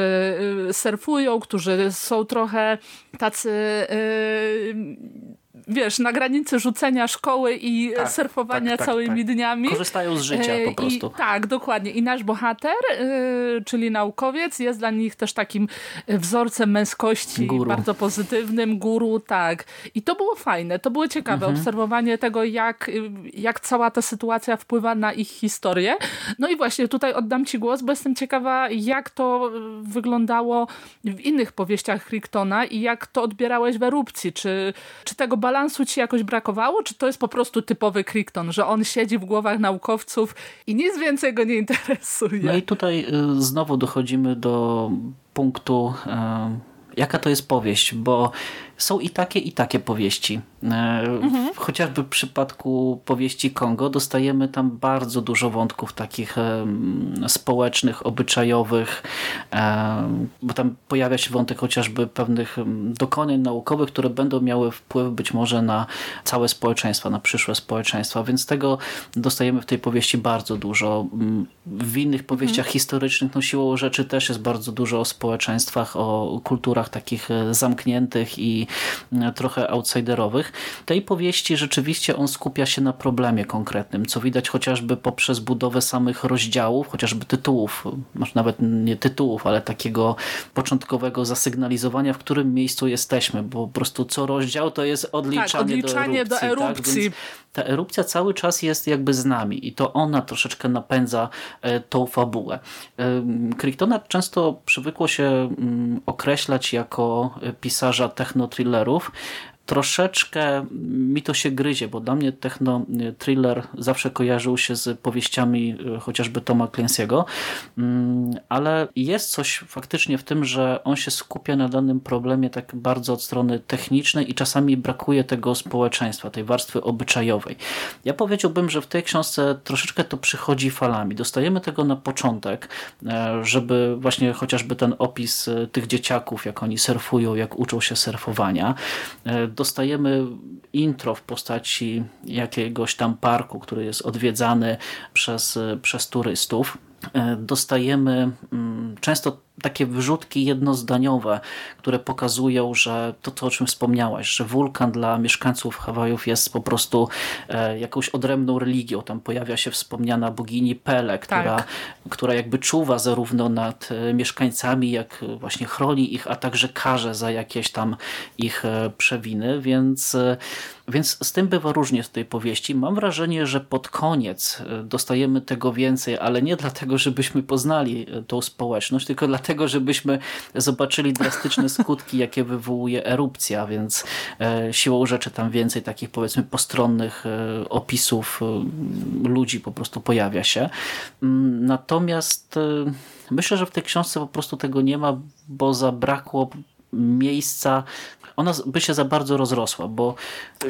y, surfują, którzy są trochę tacy y, wiesz, na granicy rzucenia szkoły i tak, surfowania tak, tak, całymi tak. dniami. Korzystają z życia po prostu. I, tak, dokładnie. I nasz bohater, yy, czyli naukowiec, jest dla nich też takim wzorcem męskości, guru. bardzo pozytywnym, guru, tak. I to było fajne, to było ciekawe, mhm. obserwowanie tego, jak, jak cała ta sytuacja wpływa na ich historię. No i właśnie tutaj oddam ci głos, bo jestem ciekawa, jak to wyglądało w innych powieściach Ricktona i jak to odbierałeś w erupcji. Czy, czy tego balansu ci jakoś brakowało, czy to jest po prostu typowy Crichton, że on siedzi w głowach naukowców i nic więcej go nie interesuje? No i tutaj y, znowu dochodzimy do punktu, y, jaka to jest powieść, bo są i takie, i takie powieści. E, mhm. Chociażby w przypadku powieści Kongo dostajemy tam bardzo dużo wątków takich społecznych, obyczajowych, bo tam pojawia się wątek chociażby pewnych dokonań naukowych, które będą miały wpływ być może na całe społeczeństwa, na przyszłe społeczeństwa, więc tego dostajemy w tej powieści bardzo dużo. W innych powieściach mhm. historycznych no siłą rzeczy też jest bardzo dużo o społeczeństwach, o kulturach takich e, zamkniętych i E, trochę outsiderowych. Tej powieści rzeczywiście on skupia się na problemie konkretnym, co widać chociażby poprzez budowę samych rozdziałów, chociażby tytułów, może nawet nie tytułów, ale takiego początkowego zasygnalizowania, w którym miejscu jesteśmy, bo po prostu co rozdział to jest odliczanie, tak, odliczanie do erupcji. Do erupcji. Tak? Ta erupcja cały czas jest jakby z nami i to ona troszeczkę napędza e, tą fabułę. E, Crichtona często przywykło się mm, określać jako pisarza techno-thrillerów, troszeczkę mi to się gryzie, bo dla mnie techno thriller zawsze kojarzył się z powieściami e, chociażby Toma Clancy'ego, mm, ale jest coś faktycznie w tym, że on się skupia na danym problemie tak bardzo od strony technicznej i czasami brakuje tego społeczeństwa, tej warstwy obyczajowej. Ja powiedziałbym, że w tej książce troszeczkę to przychodzi falami. Dostajemy tego na początek, e, żeby właśnie chociażby ten opis e, tych dzieciaków, jak oni surfują, jak uczą się surfowania, dostajemy intro w postaci jakiegoś tam parku, który jest odwiedzany przez, przez turystów. E, dostajemy mm, często takie wrzutki jednozdaniowe, które pokazują, że to, to o czym wspomniałaś, że wulkan dla mieszkańców Hawajów jest po prostu e, jakąś odrębną religią. Tam pojawia się wspomniana bogini Pele, która, tak. która jakby czuwa zarówno nad e, mieszkańcami, jak właśnie chroni ich, a także karze za jakieś tam ich przewiny, więc więc z tym bywa różnie w tej powieści. Mam wrażenie, że pod koniec dostajemy tego więcej, ale nie dlatego, żebyśmy poznali tą społeczność, tylko dlatego, żebyśmy zobaczyli drastyczne skutki, jakie wywołuje erupcja, więc siłą rzeczy tam więcej takich powiedzmy postronnych opisów ludzi po prostu pojawia się. Mm, natomiast myślę, że w tej książce po prostu tego nie ma, bo zabrakło miejsca ona by się za bardzo rozrosła, bo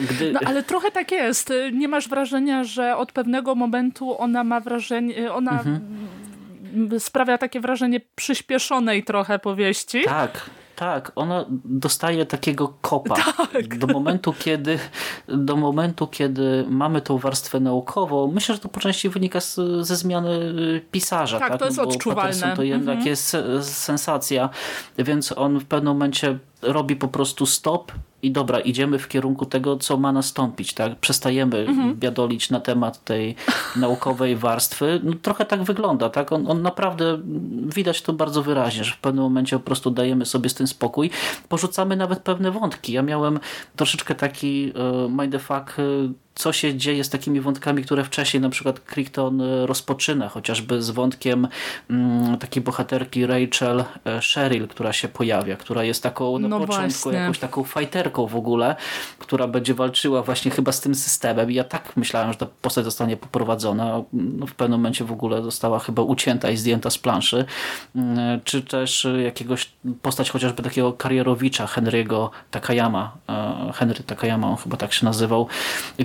gdy... No ale trochę tak jest. Nie masz wrażenia, że od pewnego momentu ona ma wrażenie, ona mhm. sprawia takie wrażenie przyspieszonej trochę powieści. Tak, tak, ona dostaje takiego kopa tak. do momentu, kiedy do momentu, kiedy mamy tą warstwę naukową. Myślę, że to po części wynika z, ze zmiany y, pisarza. Tak, tak? to jest no, odczuwalne. to jednak mhm. jest sensacja, więc on w pewnym momencie robi po prostu stop i dobra, idziemy w kierunku tego, co ma nastąpić. tak? Przestajemy mhm. biadolić na temat tej naukowej warstwy. No, trochę tak wygląda. tak? On, on naprawdę, widać to bardzo wyraźnie, że w pewnym momencie po prostu dajemy sobie z tym spokój. Porzucamy nawet pewne wątki. Ja miałem troszeczkę taki uh, mindfuck uh, co się dzieje z takimi wątkami, które wcześniej na przykład Crichton e, rozpoczyna, chociażby z wątkiem mm, takiej bohaterki Rachel e, Sheryl, która się pojawia, która jest taką na no początku właśnie. jakąś taką fajterką w ogóle, która będzie walczyła właśnie chyba z tym systemem. I ja tak myślałem, że ta postać zostanie poprowadzona. No, w pewnym momencie w ogóle została chyba ucięta i zdjęta z planszy. Mm, czy też jakiegoś postać chociażby takiego karierowicza Henry'ego Takayama. E, Henry Takayama, on chyba tak się nazywał,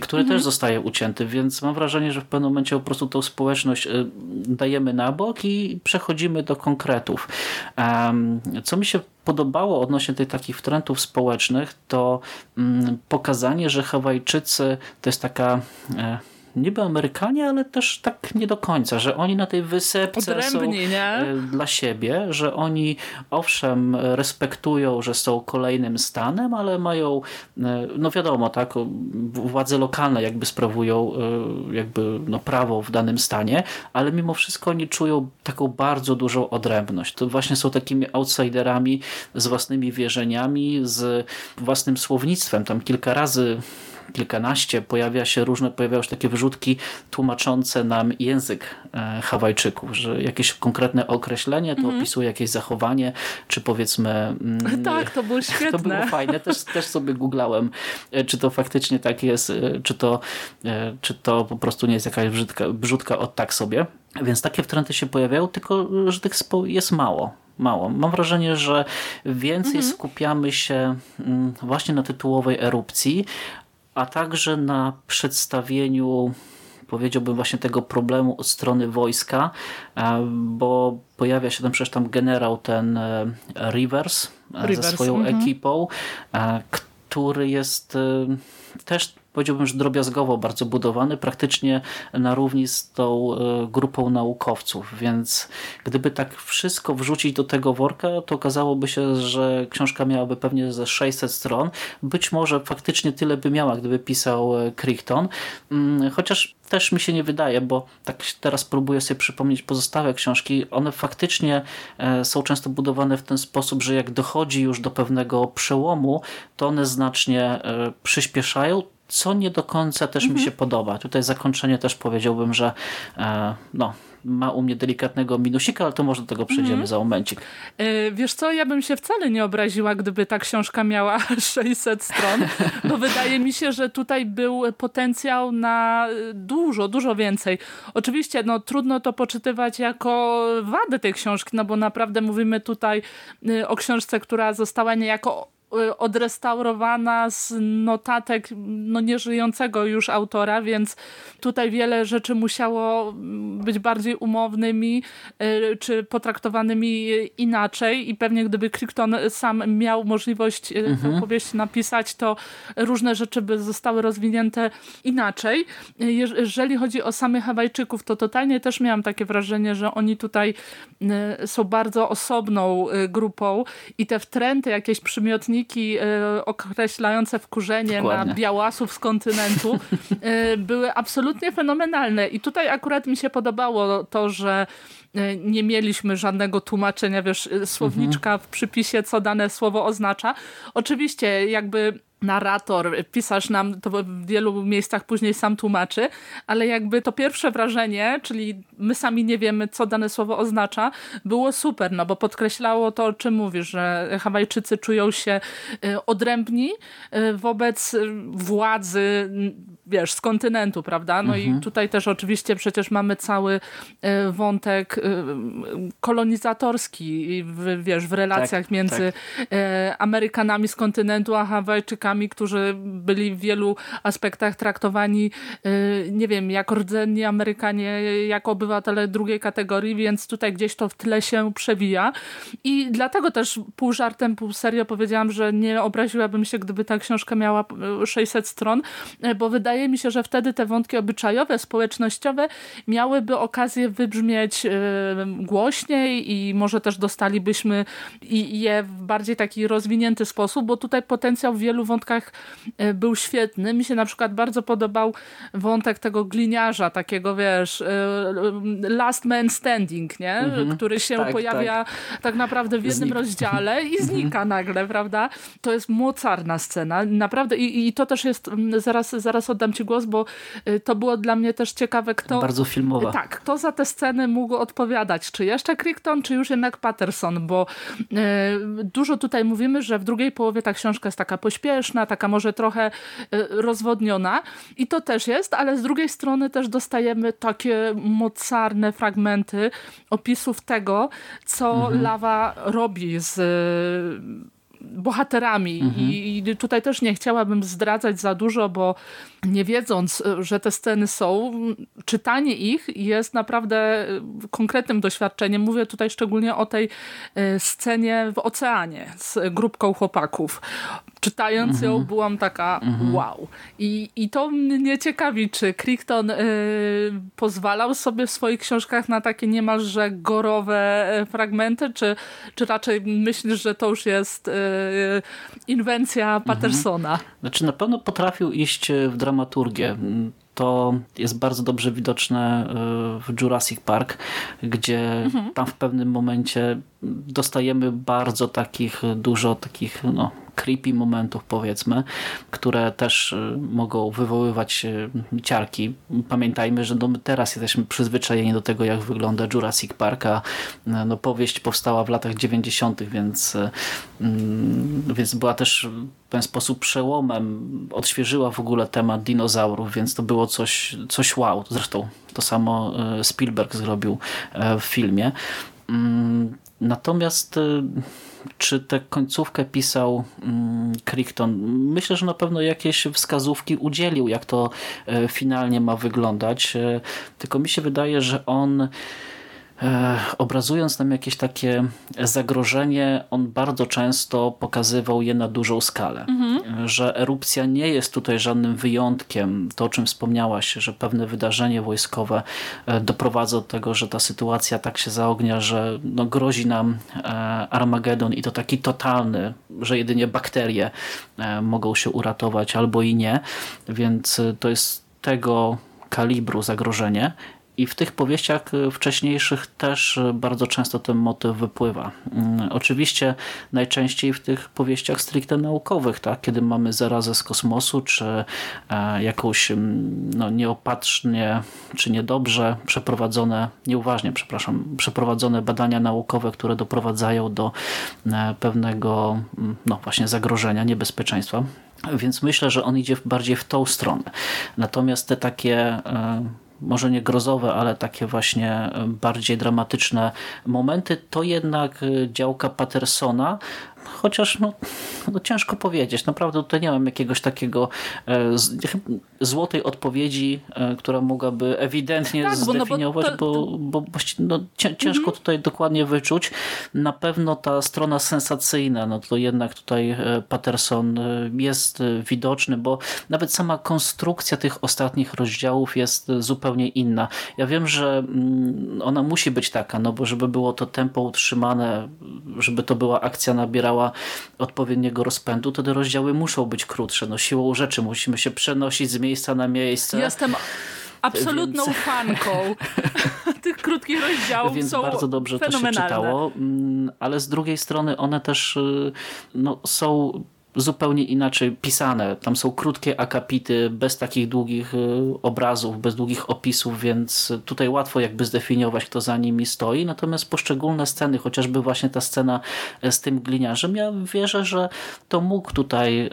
który mhm. też zostaje ucięty, więc mam wrażenie, że w pewnym momencie po prostu tą społeczność y, dajemy na bok i przechodzimy do konkretów. Co mi się podobało odnośnie tych takich trendów społecznych, to mm, pokazanie, że Hawajczycy to jest taka e, niby Amerykanie, ale też tak nie do końca, że oni na tej wysepce Odrębni, są nie? E, dla siebie, że oni owszem respektują, że są kolejnym stanem, ale mają, e, no wiadomo, tak, władze lokalne jakby sprawują e, jakby no, prawo w danym stanie, ale mimo wszystko oni czują taką bardzo dużą odrębność. To właśnie są takimi outsiderami z własnymi wierzeniami, z własnym słownictwem. Tam kilka razy kilkanaście pojawia się różne, pojawiają się takie wyrzutki tłumaczące nam język e, Hawajczyków, że jakieś konkretne określenie to mm -hmm. opisuje jakieś zachowanie, czy powiedzmy... Mm, tak, to było świetne. To było fajne, też, też sobie googlałem, e, czy to faktycznie tak jest, e, czy to, czy to po prostu nie jest jakaś brzytka, brzutka od tak sobie. Więc takie wtręty się pojawiają, tylko że tych jest mało mało. Mam wrażenie, że więcej mhm. skupiamy się mm, właśnie na tytułowej erupcji, a także na przedstawieniu powiedziałbym właśnie tego problemu od strony wojska, e, bo pojawia się tam przecież tam generał ten e, Rivers, e, Rivers ze swoją mm -hmm. ekipą, który jest też powiedziałbym, że drobiazgowo bardzo budowany, praktycznie na równi z tą e, grupą naukowców, więc gdyby tak wszystko wrzucić do tego worka, to okazałoby się, że książka miałaby pewnie ze 600 stron. Być może faktycznie tyle by miała, gdyby pisał e, Crichton, mm, chociaż też mi się nie wydaje, bo tak teraz próbuję sobie przypomnieć pozostałe książki, one faktycznie e, są często budowane w ten sposób, że jak dochodzi już do pewnego przełomu, to one znacznie przyspieszają, co nie do końca też mhm. mi się podoba. Tutaj zakończenie też powiedziałbym, że e, no, ma u mnie delikatnego minusika, ale to może do tego przejdziemy mm. za momencik. Yy, wiesz co, ja bym się wcale nie obraziła, gdyby ta książka miała 600 stron, bo wydaje mi się, że tutaj był potencjał na dużo, dużo więcej. Oczywiście no, trudno to poczytywać jako wadę tej książki, no bo naprawdę mówimy tutaj y, o książce, która została niejako odrestaurowana z notatek no nieżyjącego już autora, więc tutaj wiele rzeczy musiało być bardziej umownymi y, czy potraktowanymi inaczej i pewnie gdyby Crichton sam miał możliwość y, mhm. tę powieść napisać, to różne rzeczy by zostały rozwinięte inaczej. Jeżeli chodzi o samych Hawajczyków, to totalnie też miałam takie wrażenie, że oni tutaj są bardzo osobną grupą i te wtręty, jakieś przymiotniki znaki e, określające wkurzenie Dokładnie. na białasów z kontynentu e, były absolutnie fenomenalne. I tutaj akurat mi się podobało to, że nie mieliśmy żadnego tłumaczenia, wiesz, słowniczka w przypisie, co dane słowo oznacza. Oczywiście jakby narrator, pisarz nam to w wielu miejscach później sam tłumaczy, ale jakby to pierwsze wrażenie, czyli my sami nie wiemy, co dane słowo oznacza, było super, no bo podkreślało to, o czym mówisz, że Hawajczycy czują się odrębni wobec władzy, wiesz, z kontynentu, prawda? No mhm. i tutaj też oczywiście przecież mamy cały y, wątek kolonizatorski, w, wiesz, w relacjach tak, między tak. Amerykanami z kontynentu, a Hawajczykami którzy byli w wielu aspektach traktowani, nie wiem, jako rdzenni Amerykanie, jako obywatele drugiej kategorii, więc tutaj gdzieś to w tle się przewija. I dlatego też pół żartem, pół serio powiedziałam, że nie obraziłabym się, gdyby ta książka miała 600 stron, bo wydaje mi się, że wtedy te wątki obyczajowe, społecznościowe miałyby okazję wybrzmieć y, głośniej i może też dostalibyśmy je w bardziej taki rozwinięty sposób, bo tutaj potencjał wielu wątków wątkach e, był świetny. Mi się na przykład bardzo podobał wątek tego gliniarza, takiego wiesz, e, last man standing, nie? Mhm. który się tak, pojawia tak. tak. naprawdę w jednym rozdziale i mhm. znika nagle, prawda? To jest mocarna scena, naprawdę i, i to też jest, zaraz, zaraz oddam ci głos, bo e, to było dla mnie też ciekawe, kto... Bardzo filmowa. Tak, kto za te sceny mógł odpowiadać, czy jeszcze Crichton, czy już jednak Patterson, bo dużo tutaj mówimy, że w drugiej połowie ta książka jest taka pośpieszna, taka może trochę rozwodniona i to też jest, ale z drugiej strony też dostajemy takie mocarne fragmenty opisów tego, co mhm. lawa robi z bohaterami mhm. I, I, tutaj też nie chciałabym zdradzać za dużo, bo nie wiedząc, że te sceny są, czytanie ich jest naprawdę konkretnym doświadczeniem. Mówię tutaj szczególnie o tej e, scenie w oceanie z grupką chłopaków czytając ją mhm. byłam taka mhm. wow. I, I to mnie ciekawi, czy Crichton y, pozwalał sobie w swoich książkach na takie niemalże gorowe y, fragmenty, czy, czy raczej myślisz, że to już jest y, inwencja mhm. Pattersona? Znaczy na pewno potrafił iść w dramaturgię to jest bardzo dobrze widoczne w Jurassic Park, gdzie mhm. tam w pewnym momencie dostajemy bardzo takich, dużo takich no, creepy momentów powiedzmy, które też y, mogą wywoływać y, ciarki. Pamiętajmy, że no teraz jesteśmy przyzwyczajeni do tego, jak wygląda Jurassic Park, a y, no powieść powstała w latach 90., więc, mm, więc była też w pewien sposób przełomem, odświeżyła w ogóle temat dinozaurów, więc to było coś, coś wow. Zresztą to samo Spielberg zrobił w filmie. Mm, natomiast czy tę końcówkę pisał mm, Crichton? Myślę, że na pewno jakieś wskazówki udzielił, jak to e, finalnie ma wyglądać. E, tylko mi się wydaje, że on obrazując nam jakieś takie zagrożenie, on bardzo często pokazywał je na dużą skalę. Mhm. Że erupcja nie jest tutaj żadnym wyjątkiem. To, o czym wspomniałaś, że pewne wydarzenie wojskowe e, doprowadza do tego, że ta sytuacja tak się zaognia, że no, grozi nam e, Armagedon i to taki totalny, że jedynie bakterie mogą się uratować albo i nie. Więc to jest tego kalibru zagrożenie i w tych powieściach e, wcześniejszych też e, bardzo często ten motyw wypływa. Mm, oczywiście najczęściej w tych powieściach stricte naukowych, tak? kiedy mamy zarazę z kosmosu, czy e, jakąś mm, no, nieopatrznie, czy niedobrze przeprowadzone, nieuważnie, przepraszam, przeprowadzone badania naukowe, które doprowadzają do pewnego mm, no, właśnie zagrożenia, niebezpieczeństwa. Więc myślę, że on idzie bardziej w tą stronę. Natomiast te takie może nie grozowe, ale takie właśnie e, bardziej dramatyczne momenty, to jednak e, działka Pattersona, chociaż no, no, ciężko powiedzieć. Naprawdę tutaj nie mam jakiegoś takiego e, złotej odpowiedzi, e, która mogłaby ewidentnie tak, zdefiniować, no bo, to... bo, bo, bo no, ciężko mhm. tutaj dokładnie wyczuć. Na pewno ta strona sensacyjna, no to jednak tutaj e, Patterson jest widoczny, bo nawet sama konstrukcja tych ostatnich rozdziałów jest zupełnie inna. Ja wiem, że mm, ona musi być taka, no bo żeby było to tempo utrzymane, żeby to była akcja nabierała odpowiedniego rozpędu, to te rozdziały muszą być krótsze. No siłą rzeczy musimy się przenosić z miejsca na miejsce. Jestem absolutną Więc... fanką tych krótkich rozdziałów. Więc są bardzo dobrze to się czytało, mm, ale z drugiej strony one też y, no, są zupełnie inaczej pisane. Tam są krótkie akapity, bez takich długich obrazów, bez długich opisów, więc tutaj łatwo jakby zdefiniować, kto za nimi stoi. Natomiast poszczególne sceny, chociażby właśnie ta scena z tym gliniarzem, ja wierzę, że to mógł tutaj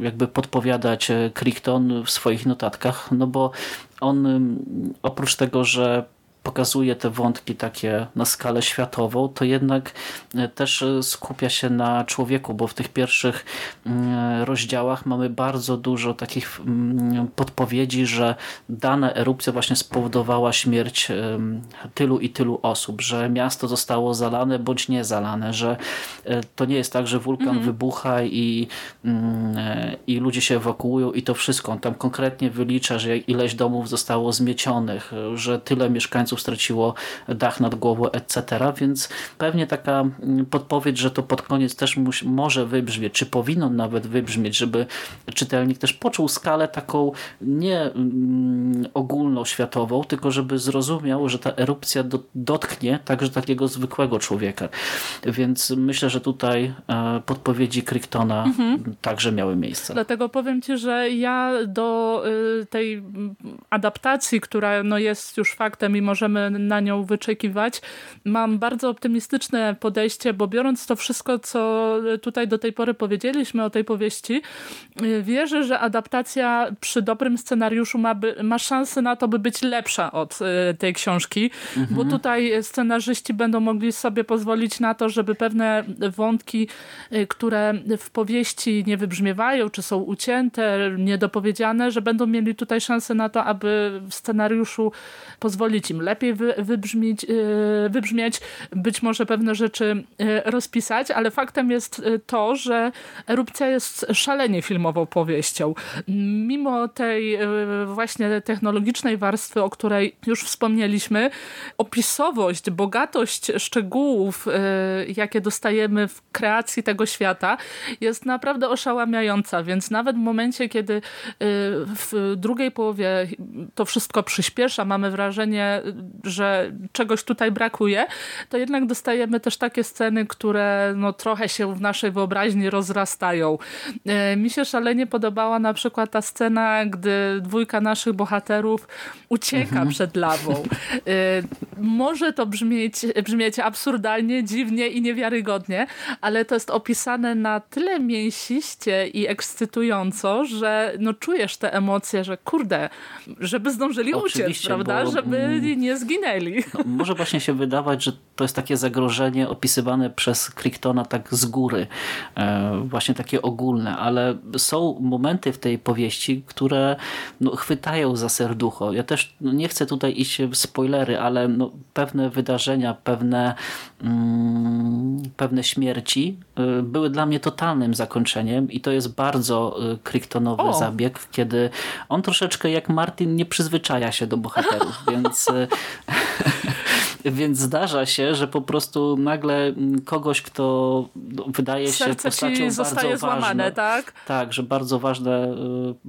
jakby podpowiadać Crichton w swoich notatkach, no bo on oprócz tego, że pokazuje te wątki takie na skalę światową, to jednak e, też e, skupia się na człowieku, bo w tych pierwszych mm, rozdziałach mamy bardzo dużo takich mm, podpowiedzi, że dana erupcja właśnie spowodowała śmierć tylu i tylu osób, że miasto zostało zalane bądź nie zalane, że e, to nie jest tak, że wulkan mhm. wybucha i, mm, i ludzie się ewakuują i to wszystko. On tam konkretnie wylicza, że ileś domów zostało zmiecionych, że tyle mieszkańców mieszkańców straciło dach nad głową, etc. Więc pewnie taka mm, podpowiedź, że to pod koniec też może wybrzmieć, czy powinno nawet wybrzmieć, żeby czytelnik też poczuł skalę taką nie mm, ogólną, światową, tylko żeby zrozumiał, że ta erupcja do, dotknie także takiego zwykłego człowieka. Więc myślę, że tutaj e, podpowiedzi Cricktona mhm. także miały miejsce. Dlatego powiem Ci, że ja do y, tej adaptacji, która no jest już faktem, mimo możemy na nią wyczekiwać. Mam bardzo optymistyczne podejście, bo biorąc to wszystko, co tutaj do tej pory powiedzieliśmy o tej powieści, wierzę, że adaptacja przy dobrym scenariuszu ma, by, ma szansę na to, by być lepsza od e, tej książki, mhm. bo tutaj scenarzyści będą mogli sobie pozwolić na to, żeby pewne wątki, e, które w powieści nie wybrzmiewają, czy są ucięte, niedopowiedziane, że będą mieli tutaj szansę na to, aby w scenariuszu pozwolić im lepiej wybrzmieć, e, wybrzmieć, być może pewne rzeczy e, rozpisać, ale faktem jest e, to, że Erupcja jest szalenie filmową powieścią. Mimo tej właśnie technologicznej warstwy, o której już wspomnieliśmy, opisowość, bogatość szczegółów, jakie dostajemy w kreacji tego świata jest naprawdę oszałamiająca, więc nawet w momencie, kiedy w drugiej połowie to wszystko przyspiesza, mamy wrażenie że czegoś tutaj brakuje, to jednak dostajemy też takie sceny, które no, trochę się w naszej wyobraźni rozrastają. E, mi się szalenie podobała na przykład ta scena, gdy dwójka naszych bohaterów ucieka mhm. przed lawą. E, może to brzmieć, brzmieć absurdalnie, dziwnie i niewiarygodnie, ale to jest opisane na tyle mięsiście i ekscytująco, że no, czujesz te emocje, że kurde, żeby zdążyli Oczywiście, uciec, prawda? Bo... Żeby mm, nie zginęli. No, może właśnie się wydawać, że to jest takie zagrożenie opisywane przez Cricktona tak z góry, e, właśnie takie ogólne, ale są momenty w tej powieści, które no, chwytają za serducho. Ja też no, nie chcę tutaj iść w spoilery, ale no, pewne wydarzenia, pewne, pewne śmierci y, były dla mnie totalnym zakończeniem i to jest bardzo y, Crichtonowy o. zabieg, kiedy on troszeczkę jak Martin nie przyzwyczaja się do bohaterów, więc y, Więc zdarza się, że po prostu nagle kogoś, kto wydaje się Serce postacią bardzo złamane, ważną, tak? tak, że bardzo, ważne,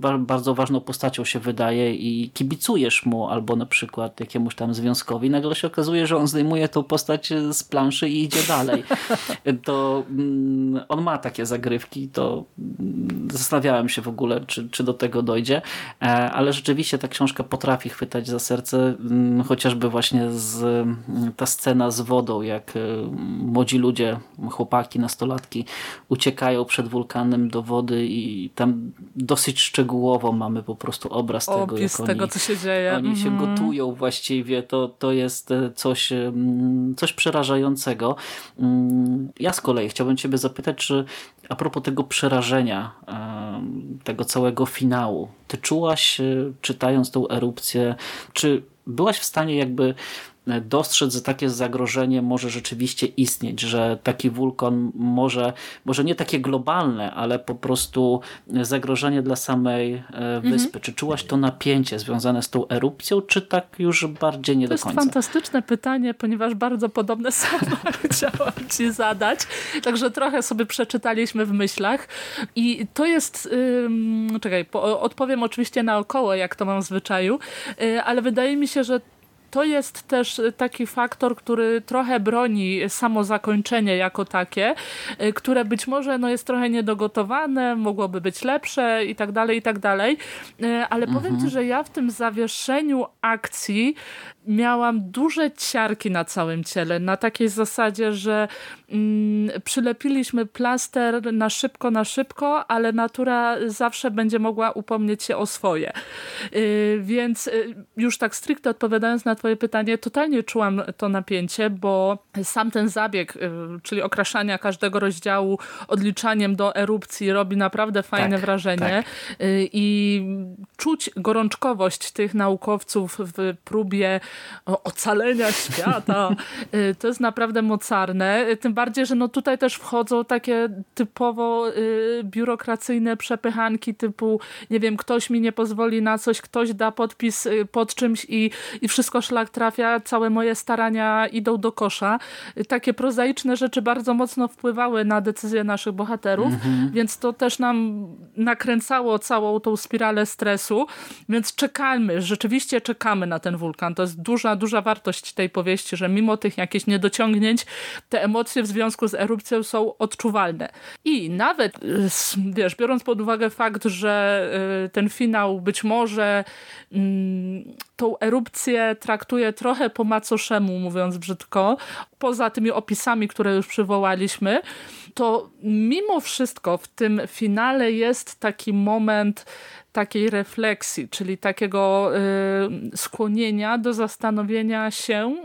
y, bardzo ważną postacią się wydaje i kibicujesz mu albo na przykład jakiemuś tam związkowi. Nagle się okazuje, że on zdejmuje tą postać z planszy i idzie dalej. to mm, on ma takie zagrywki, to mm, zastanawiałem się w ogóle, czy, czy do tego dojdzie, e, ale rzeczywiście ta książka potrafi chwytać za serce, mm, chociażby właśnie z ta scena z wodą, jak e, młodzi ludzie, chłopaki, nastolatki uciekają przed wulkanem do wody i tam dosyć szczegółowo mamy po prostu obraz Opis tego, jak tego, oni, co się dzieje. Oni się mhm. gotują właściwie. To, to jest e, coś, e, coś przerażającego. Mm, ja z kolei chciałbym ciebie zapytać, czy a propos tego przerażenia, tego całego finału, ty czułaś, czytając tą erupcję, czy byłaś w stanie jakby dostrzec, że takie zagrożenie może rzeczywiście istnieć, że taki wulkan może, może nie takie globalne, ale po prostu zagrożenie dla samej e, wyspy. Mhm. Czy czułaś to napięcie związane z tą erupcją, czy tak już bardziej nie to do końca? To jest fantastyczne pytanie, ponieważ bardzo podobne sama chciałam ci zadać. Także trochę sobie przeczytaliśmy w myślach i to jest, czekaj, odpowiem oczywiście naokoło, jak to mam w zwyczaju, y, ale wydaje mi się, że to jest też taki faktor, który trochę broni samo zakończenie jako takie, które być może no, jest trochę niedogotowane, mogłoby być lepsze i tak dalej, i tak dalej. Ale powiem mhm. ci, że ja w tym zawieszeniu akcji miałam duże ciarki na całym ciele, na takiej zasadzie, że mm, przylepiliśmy plaster na szybko, na szybko, ale natura zawsze będzie mogła upomnieć się o swoje. Yy, więc yy, już tak stricte odpowiadając na twoje pytanie, totalnie czułam to napięcie, bo sam ten zabieg, yy, czyli okraszania każdego rozdziału odliczaniem do erupcji robi naprawdę fajne tak, wrażenie tak. Y, i czuć gorączkowość tych naukowców w próbie ocalenia świata. Y, to jest naprawdę mocarne. Y, tym bardziej, że no tutaj też wchodzą takie typowo y, biurokracyjne przepychanki typu, nie wiem, ktoś mi nie pozwoli na coś, ktoś da podpis pod czymś i, i wszystko szlak trafia, całe moje starania idą do kosza. Takie prozaiczne rzeczy bardzo mocno wpływały na decyzje naszych bohaterów, mhm. więc to też nam nakręcało całą tą spiralę stresu, więc czekamy, rzeczywiście czekamy na ten wulkan. To jest duża, duża wartość tej powieści, że mimo tych jakichś niedociągnięć, te emocje w związku z erupcją są odczuwalne. I nawet, wiesz, biorąc pod uwagę fakt, że y, ten finał być może mm, tą erupcję traktuje trochę po macoszemu, mówiąc brzydko, poza tymi opisami, które już przywołaliśmy, to mimo wszystko w tym finale jest taki moment takiej refleksji, czyli takiego y, skłonienia do zastanowienia się,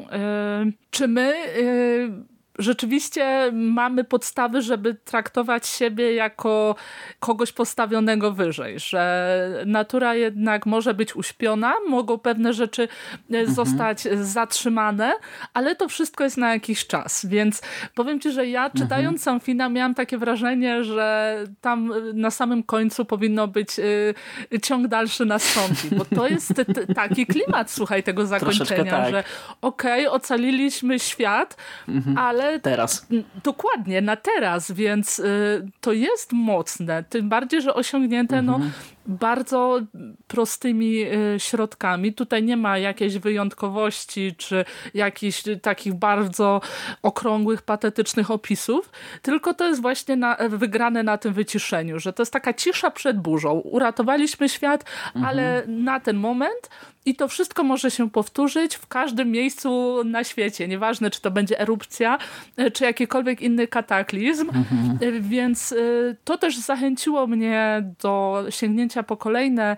y, czy my y, rzeczywiście mamy podstawy, żeby traktować siebie jako kogoś postawionego wyżej, że natura jednak może być uśpiona, mogą pewne rzeczy e, mhm. zostać zatrzymane, ale to wszystko jest na jakiś czas, więc powiem Ci, że ja czytając mhm. sam finał miałam takie wrażenie, że tam e, na samym końcu powinno być y, ciąg dalszy nastąpi, bo to jest taki klimat, słuchaj, tego zakończenia, tak. że okej, okay, ocaliliśmy świat, mhm. ale Teraz. Dokładnie, na teraz, więc y, to jest mocne. Tym bardziej, że osiągnięte no, mhm. no, bardzo prostymi y, środkami. Tutaj nie ma jakiejś wyjątkowości, czy jakichś takich bardzo okrągłych, patetycznych opisów, tylko to jest właśnie na, wygrane na tym wyciszeniu, że to jest taka cisza przed burzą. Uratowaliśmy świat, mhm. ale na ten moment i to wszystko może się powtórzyć w każdym miejscu na świecie. Nieważne, czy to będzie erupcja, e, czy jakikolwiek inny kataklizm. Mhm. E, więc e, to też zachęciło mnie do sięgnięcia po kolejne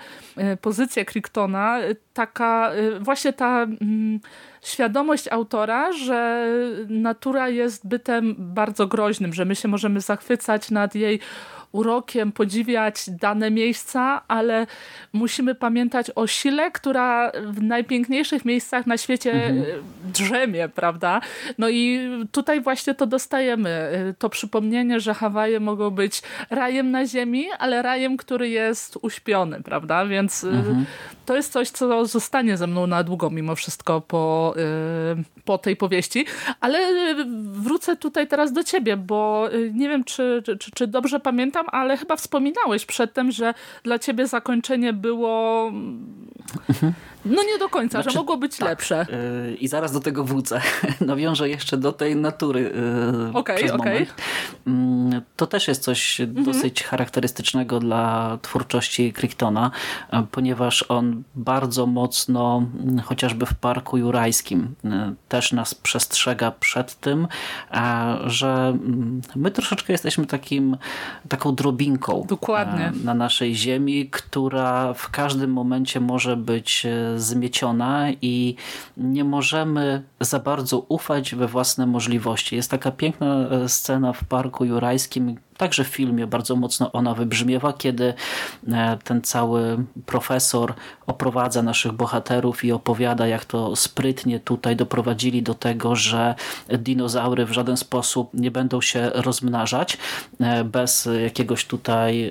pozycje Kricktona. Taka właśnie ta mm, świadomość autora, że natura jest bytem bardzo groźnym, że my się możemy zachwycać nad jej urokiem podziwiać dane miejsca, ale musimy pamiętać o sile, która w najpiękniejszych miejscach na świecie mhm. drzemie, prawda? No i tutaj właśnie to dostajemy. To przypomnienie, że Hawaje mogą być rajem na ziemi, ale rajem, który jest uśpiony, prawda? Więc y, mhm. to jest coś, co zostanie ze mną na długo mimo wszystko po, po tej powieści. Ale wrócę tutaj teraz do ciebie, bo nie wiem, czy, czy, czy dobrze pamiętam, pamiętam, ale chyba wspominałeś przedtem, że dla ciebie zakończenie było no nie do końca, znaczy, że mogło być tak, lepsze. Yy, I zaraz do tego wrócę. Nawiążę jeszcze do tej natury yy, okay, przez okay. moment. Yy, to też jest coś mhm. dosyć charakterystycznego dla twórczości Cricktona, yy, ponieważ on bardzo mocno, yy, chociażby w Parku Jurajskim, yy, też nas przestrzega przed tym, że my troszeczkę jesteśmy takim, taką drobinką Dokładnie. na naszej ziemi, która w każdym momencie może być zmieciona i nie możemy za bardzo ufać we własne możliwości. Jest taka piękna e, scena w Parku Jurajskim, Także w filmie bardzo mocno ona wybrzmiewa, kiedy e, ten cały profesor oprowadza naszych bohaterów i opowiada, jak to sprytnie tutaj doprowadzili do tego, że dinozaury w żaden sposób nie będą się rozmnażać e, bez jakiegoś tutaj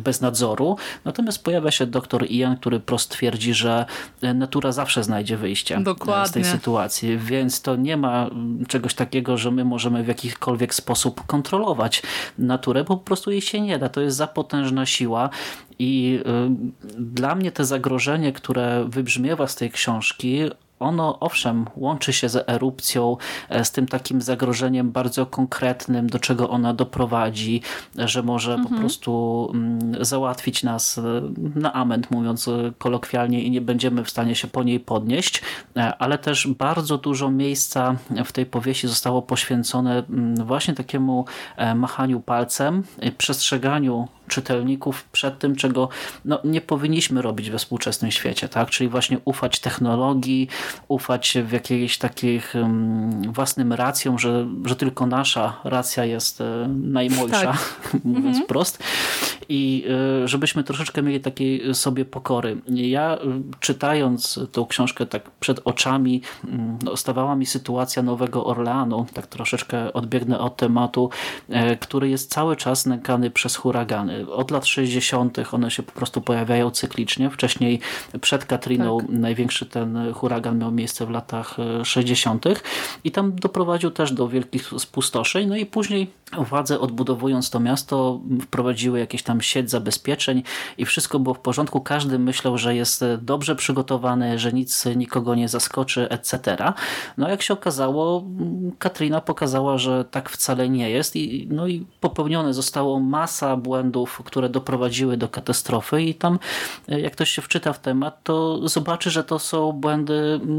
bez nadzoru. Natomiast pojawia się doktor Ian, który prost twierdzi, że natura zawsze znajdzie wyjście Dokładnie. z tej sytuacji, więc to nie ma czegoś takiego, że my możemy w jakikolwiek sposób kontrolować naturę, bo po prostu jej się nie da. To jest za potężna siła i y, dla mnie to zagrożenie, które wybrzmiewa z tej książki, ono owszem łączy się z erupcją, z tym takim zagrożeniem bardzo konkretnym, do czego ona doprowadzi, że może mhm. po prostu mm, załatwić nas na ament, mówiąc kolokwialnie i nie będziemy w stanie się po niej podnieść, ale też bardzo dużo miejsca w tej powieści zostało poświęcone mm, właśnie takiemu machaniu palcem, przestrzeganiu czytelników przed tym, czego no, nie powinniśmy robić we współczesnym świecie, tak? czyli właśnie ufać technologii, ufać w jakiejś takich własnym racjom, że, że tylko nasza racja jest e, najmojsza, tak. mówiąc mhm. prost i e, żebyśmy troszeczkę mieli takiej sobie pokory. Ja e, czytając tą książkę tak przed oczami mm, no, stawała mi sytuacja Nowego Orleanu, tak troszeczkę odbiegnę od tematu, który jest cały czas nękany przez huragany od lat 60. one się po prostu pojawiają cyklicznie. Wcześniej przed Katriną tak. największy ten huragan miał miejsce w latach 60. i tam doprowadził też do wielkich spustoszeń. No i później władze odbudowując to miasto wprowadziły jakieś tam sieć zabezpieczeń i wszystko było w porządku. Każdy myślał, że jest dobrze przygotowany, że nic nikogo nie zaskoczy, etc. No jak się okazało, Katrina pokazała, że tak wcale nie jest i, no i popełnione zostało masa błędów które doprowadziły do katastrofy i tam e, jak ktoś się wczyta w temat, to zobaczy, że to są błędy mm,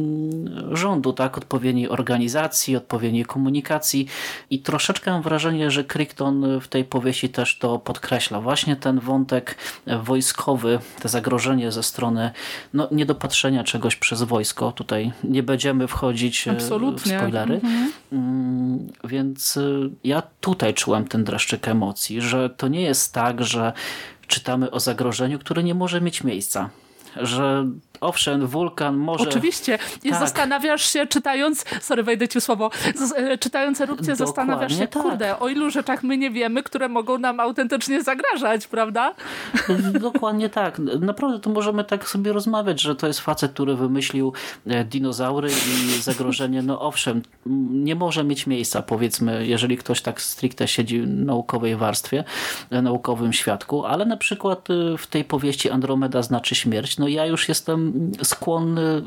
rządu, tak? odpowiedniej organizacji, odpowiedniej komunikacji i troszeczkę mam wrażenie, że Crichton w tej powieści też to podkreśla. Właśnie ten wątek wojskowy, te zagrożenie ze strony no, niedopatrzenia czegoś przez wojsko. Tutaj nie będziemy wchodzić e, Absolutnie. w spoilery. Mhm. Mm, więc e, ja tutaj czułem ten dreszczyk emocji, że to nie jest tak, że czytamy o zagrożeniu, które nie może mieć miejsca że owszem, wulkan może... Oczywiście. I tak. zastanawiasz się, czytając, sorry, wejdę ci słowo, e, czytając erupcję, Dokładnie zastanawiasz się, tak. kurde, o ilu rzeczach my nie wiemy, które mogą nam autentycznie zagrażać, prawda? Dokładnie tak. Naprawdę to możemy tak sobie rozmawiać, że to jest facet, który wymyślił e, dinozaury i zagrożenie, no owszem, nie może mieć miejsca, powiedzmy, jeżeli ktoś tak stricte siedzi w naukowej warstwie, e, naukowym świadku, ale na przykład w tej powieści Andromeda znaczy śmierć, no ja już jestem skłonny y,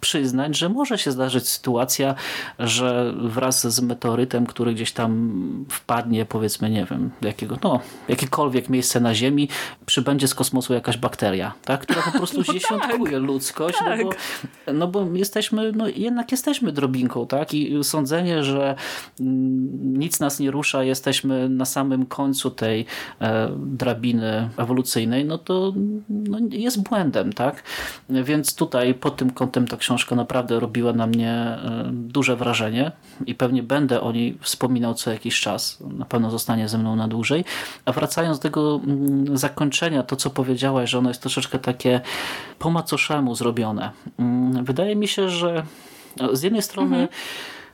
przyznać, że może się zdarzyć sytuacja, że wraz z meteorytem, który gdzieś tam wpadnie, powiedzmy, nie wiem, jakiego, no, jakiekolwiek miejsce na Ziemi, przybędzie z kosmosu jakaś bakteria, tak? która po prostu no dziesiątkuje tak, ludzkość, tak. no, bo, no bo jesteśmy, no jednak jesteśmy drobinką, tak? I sądzenie, że mm, nic nas nie rusza, jesteśmy na samym końcu tej e, drabiny ewolucyjnej, no to no, jest błędem, tak? Więc tutaj pod tym kątem ta książka naprawdę robiła na mnie e, duże wrażenie i pewnie będę o niej wspominał co jakiś czas. Na pewno zostanie ze mną na dłużej. A wracając do tego mm, zakończenia, to co powiedziałaś, że ono jest troszeczkę takie po macoszemu zrobione. Mm, wydaje mi się, że z jednej strony mhm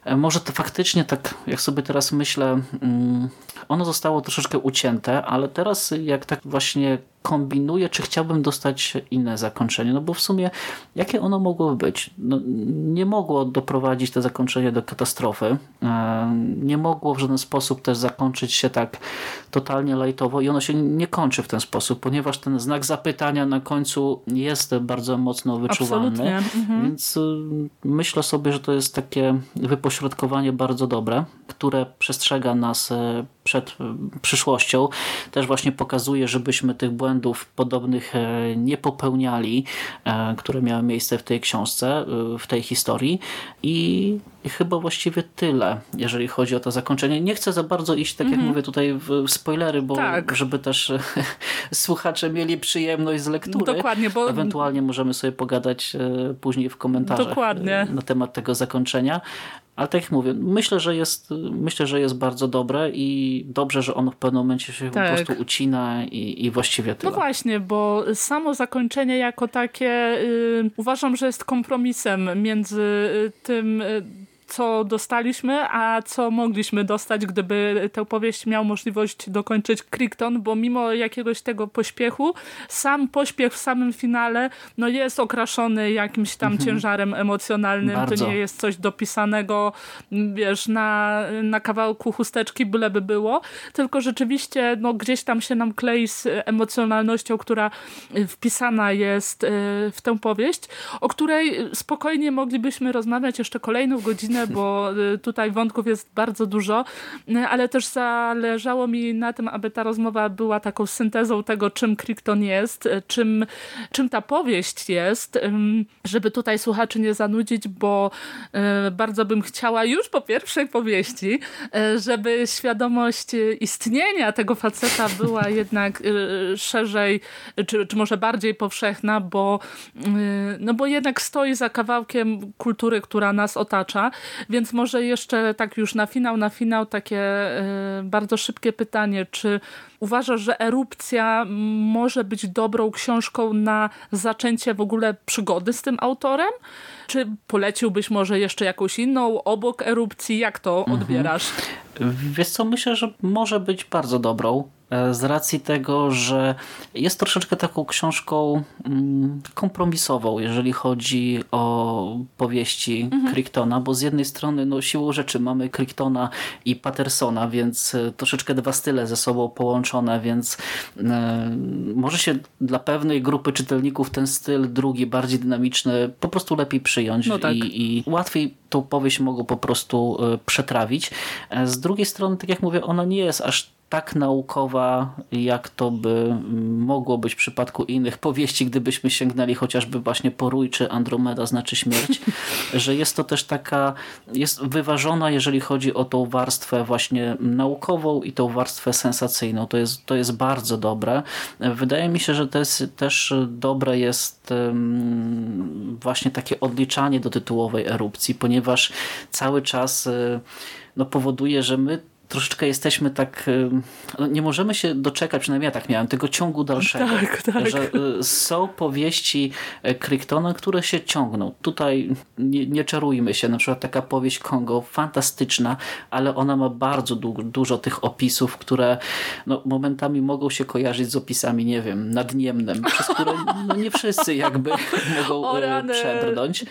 E, może to faktycznie tak, jak sobie teraz myślę, mm, ono zostało troszeczkę ucięte, ale teraz jak tak właśnie kombinuję, czy chciałbym dostać inne zakończenie, no bo w sumie jakie ono mogło być? No, nie mogło doprowadzić to zakończenie do katastrofy, e, nie mogło w żaden sposób też zakończyć się tak totalnie lajtowo i ono się nie kończy w ten sposób, ponieważ ten znak zapytania na końcu jest bardzo mocno wyczuwalny, mhm. więc y, myślę sobie, że to jest takie wypośrodkowanie pośrodkowanie bardzo dobre, które przestrzega nas e, przed e, przyszłością. Też właśnie pokazuje, żebyśmy tych błędów podobnych e, nie popełniali, które miały miejsce w tej książce, w tej historii i chyba właściwie tyle, jeżeli chodzi o to zakończenie. Nie chcę za bardzo iść, tak jak mm -hmm. mówię tutaj, w spoilery, bo tak. żeby też słuchacze mieli przyjemność z lektury. Dokładnie, bo... Ewentualnie możemy sobie pogadać później w komentarzach Dokładnie. na temat tego zakończenia. Ale tak jak mówię, myślę, że jest, myślę, że jest bardzo dobre i dobrze, że ono w pewnym momencie się tak. po prostu ucina i, i właściwie tyle. No właśnie, bo samo zakończenie jako takie y, uważam, że jest kompromisem między y, tym y, co dostaliśmy, a co mogliśmy dostać, gdyby tę powieść miał możliwość dokończyć Crichton, bo mimo jakiegoś tego pośpiechu, sam pośpiech w samym finale no jest okraszony jakimś tam mhm. ciężarem emocjonalnym. Bardzo. To nie jest coś dopisanego, wiesz, na, na kawałku chusteczki, byleby było, tylko rzeczywiście no, gdzieś tam się nam klei z emocjonalnością, która wpisana jest e, w tę powieść, o której spokojnie moglibyśmy rozmawiać jeszcze kolejną godzinę, bo e, tutaj wątków jest bardzo dużo, e, ale też zależało mi na tym, aby ta rozmowa była taką syntezą tego, czym Crichton jest, czym, czym ta powieść jest, żeby tutaj słuchaczy nie zanudzić, bo bardzo bym chciała już po pierwszej powieści, żeby świadomość istnienia tego faceta była jednak szerzej, czy, czy może bardziej powszechna, bo, no bo jednak stoi za kawałkiem kultury, która nas otacza, więc może jeszcze tak już na finał, na finał takie bardzo szybkie pytanie, czy uważasz, że Erupcja może być dobrą książką na zaczęcie w ogóle przygody z tym autorem? Czy poleciłbyś może jeszcze jakąś inną obok Erupcji? Jak to mhm. odbierasz? Wiesz co, myślę, że może być bardzo dobrą. E, z racji tego, że jest troszeczkę taką książką mm, kompromisową, jeżeli chodzi o powieści mhm. Crichtona, bo z jednej strony no, siłą rzeczy mamy Crichtona i Pattersona, więc e, troszeczkę dwa style ze sobą połączone, więc e, może się dla pewnej grupy czytelników ten styl drugi, bardziej dynamiczny, po prostu lepiej przyjąć no tak. i, i łatwiej tą powieść mogą po prostu przetrawić. Z drugiej strony, tak jak mówię, ona nie jest aż tak naukowa, jak to by mogło być w przypadku innych powieści, gdybyśmy sięgnęli chociażby właśnie po czy Andromeda znaczy śmierć, że jest to też taka, jest wyważona, jeżeli chodzi o tą warstwę właśnie naukową i tą warstwę sensacyjną. To jest, to jest bardzo dobre. Wydaje mi się, że jest, też dobre jest właśnie takie odliczanie do tytułowej erupcji, ponieważ cały czas y, no, powoduje, że my troszeczkę jesteśmy tak, no nie możemy się doczekać, przynajmniej ja tak miałem, tego ciągu dalszego. Tak, tak. Że y, są powieści Crichtona, które się ciągną. Tutaj nie, nie czarujmy się, na przykład taka powieść Kongo, fantastyczna, ale ona ma bardzo du dużo tych opisów, które no, momentami mogą się kojarzyć z opisami, nie wiem, nadniemnem, przez które no, nie wszyscy jakby mogą przebrnąć.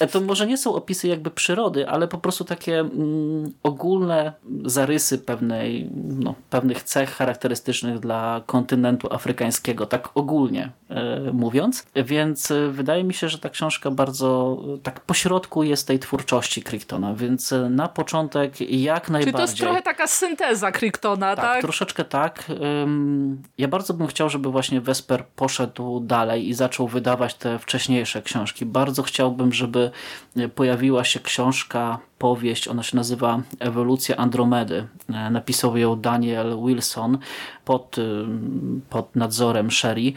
E, to może nie są opisy jakby przyrody, ale po prostu takie mm, ogólne zarysy pewnej, no, pewnych cech charakterystycznych dla kontynentu afrykańskiego, tak ogólnie e, mówiąc. Więc e, wydaje mi się, że ta książka bardzo tak pośrodku jest tej twórczości Crichtona, więc e, na początek jak najbardziej... Czyli to jest trochę taka synteza Crichtona, tak? Tak, troszeczkę tak. Ja bardzo bym chciał, żeby właśnie Vesper poszedł dalej i zaczął wydawać te wcześniejsze książki. Bardzo chciałbym, żeby pojawiła się książka powieść, ona się nazywa Ewolucja Andromedy. E, napisał ją Daniel Wilson pod, y, pod nadzorem Sherry, e,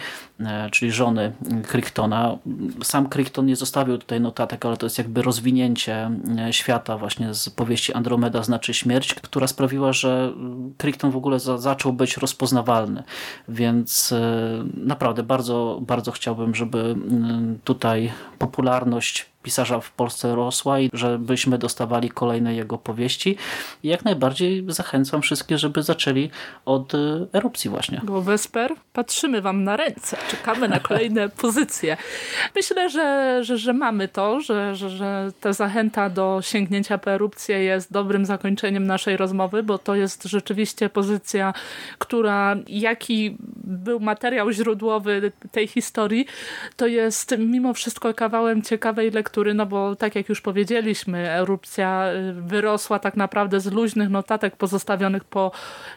czyli żony Crichtona. Sam Crichton nie zostawił tutaj notatek, ale to jest jakby rozwinięcie e, świata właśnie z powieści Andromeda znaczy śmierć, która sprawiła, że Crichton w ogóle za, zaczął być rozpoznawalny. Więc naprawdę bardzo, bardzo chciałbym, żeby tutaj popularność pisarza w Polsce rosła i żebyśmy dostawali kolejne jego powieści. I jak najbardziej zachęcam wszystkich, żeby zaczęli od erupcji właśnie. Bo Wesper, patrzymy wam na ręce, czekamy na kolejne pozycje. Myślę, że, że, że mamy to, że, że, że ta zachęta do sięgnięcia po erupcję jest dobrym zakończeniem naszej rozmowy, bo to jest rzeczywiście pozycja, która jaki był materiał źródłowy tej historii, to jest mimo wszystko kawałem ciekawej lektury no bo tak jak już powiedzieliśmy, erupcja y, wyrosła tak naprawdę z luźnych notatek pozostawionych po,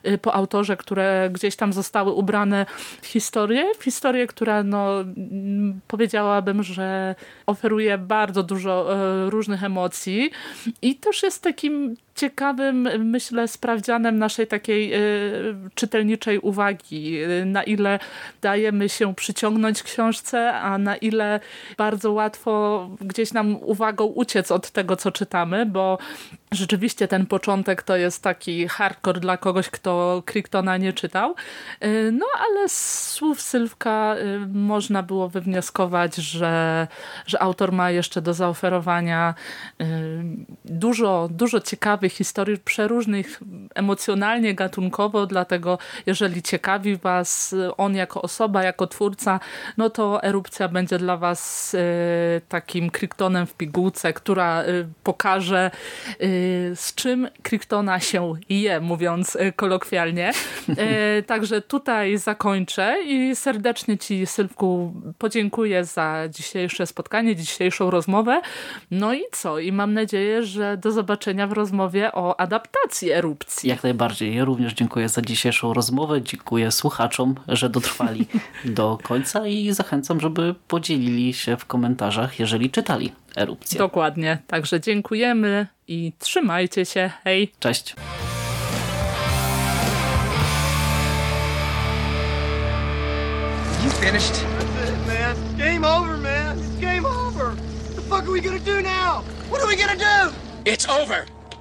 y, po autorze, które gdzieś tam zostały ubrane w historię, w historię, która no, powiedziałabym, że oferuje bardzo dużo y, różnych emocji. I też jest takim ciekawym, myślę, sprawdzianem naszej takiej y, czytelniczej uwagi, y, na ile dajemy się przyciągnąć książce, a na ile bardzo łatwo gdzieś nam uwagą uciec od tego, co czytamy, bo rzeczywiście ten początek to jest taki hardcore dla kogoś, kto Kricktona nie czytał. Y, no ale z słów Sylwka można było wywnioskować, że, że autor ma jeszcze do zaoferowania dużo, dużo ciekawych historii, przeróżnych emocjonalnie, gatunkowo, dlatego jeżeli ciekawi was on jako osoba, jako twórca, no to Erupcja będzie dla was takim Crichtonem w pigułce, która pokaże z czym Kryptona się je, mówiąc e, kolokwialnie. E, także tutaj zakończę i serdecznie Ci, Sylwku, podziękuję za dzisiejsze spotkanie, dzisiejszą rozmowę. No i co? I mam nadzieję, że do zobaczenia w rozmowie o adaptacji erupcji. Jak najbardziej. Ja również dziękuję za dzisiejszą rozmowę. Dziękuję słuchaczom, że dotrwali do końca i zachęcam, żeby podzielili się w komentarzach, jeżeli czytali erupcję. Dokładnie. Także dziękujemy i trzymajcie się. Hej. Cześć. You finished? That's it, man. Game over, man. It's game over. What the fuck are we gonna do now? What are we gonna do? It's over.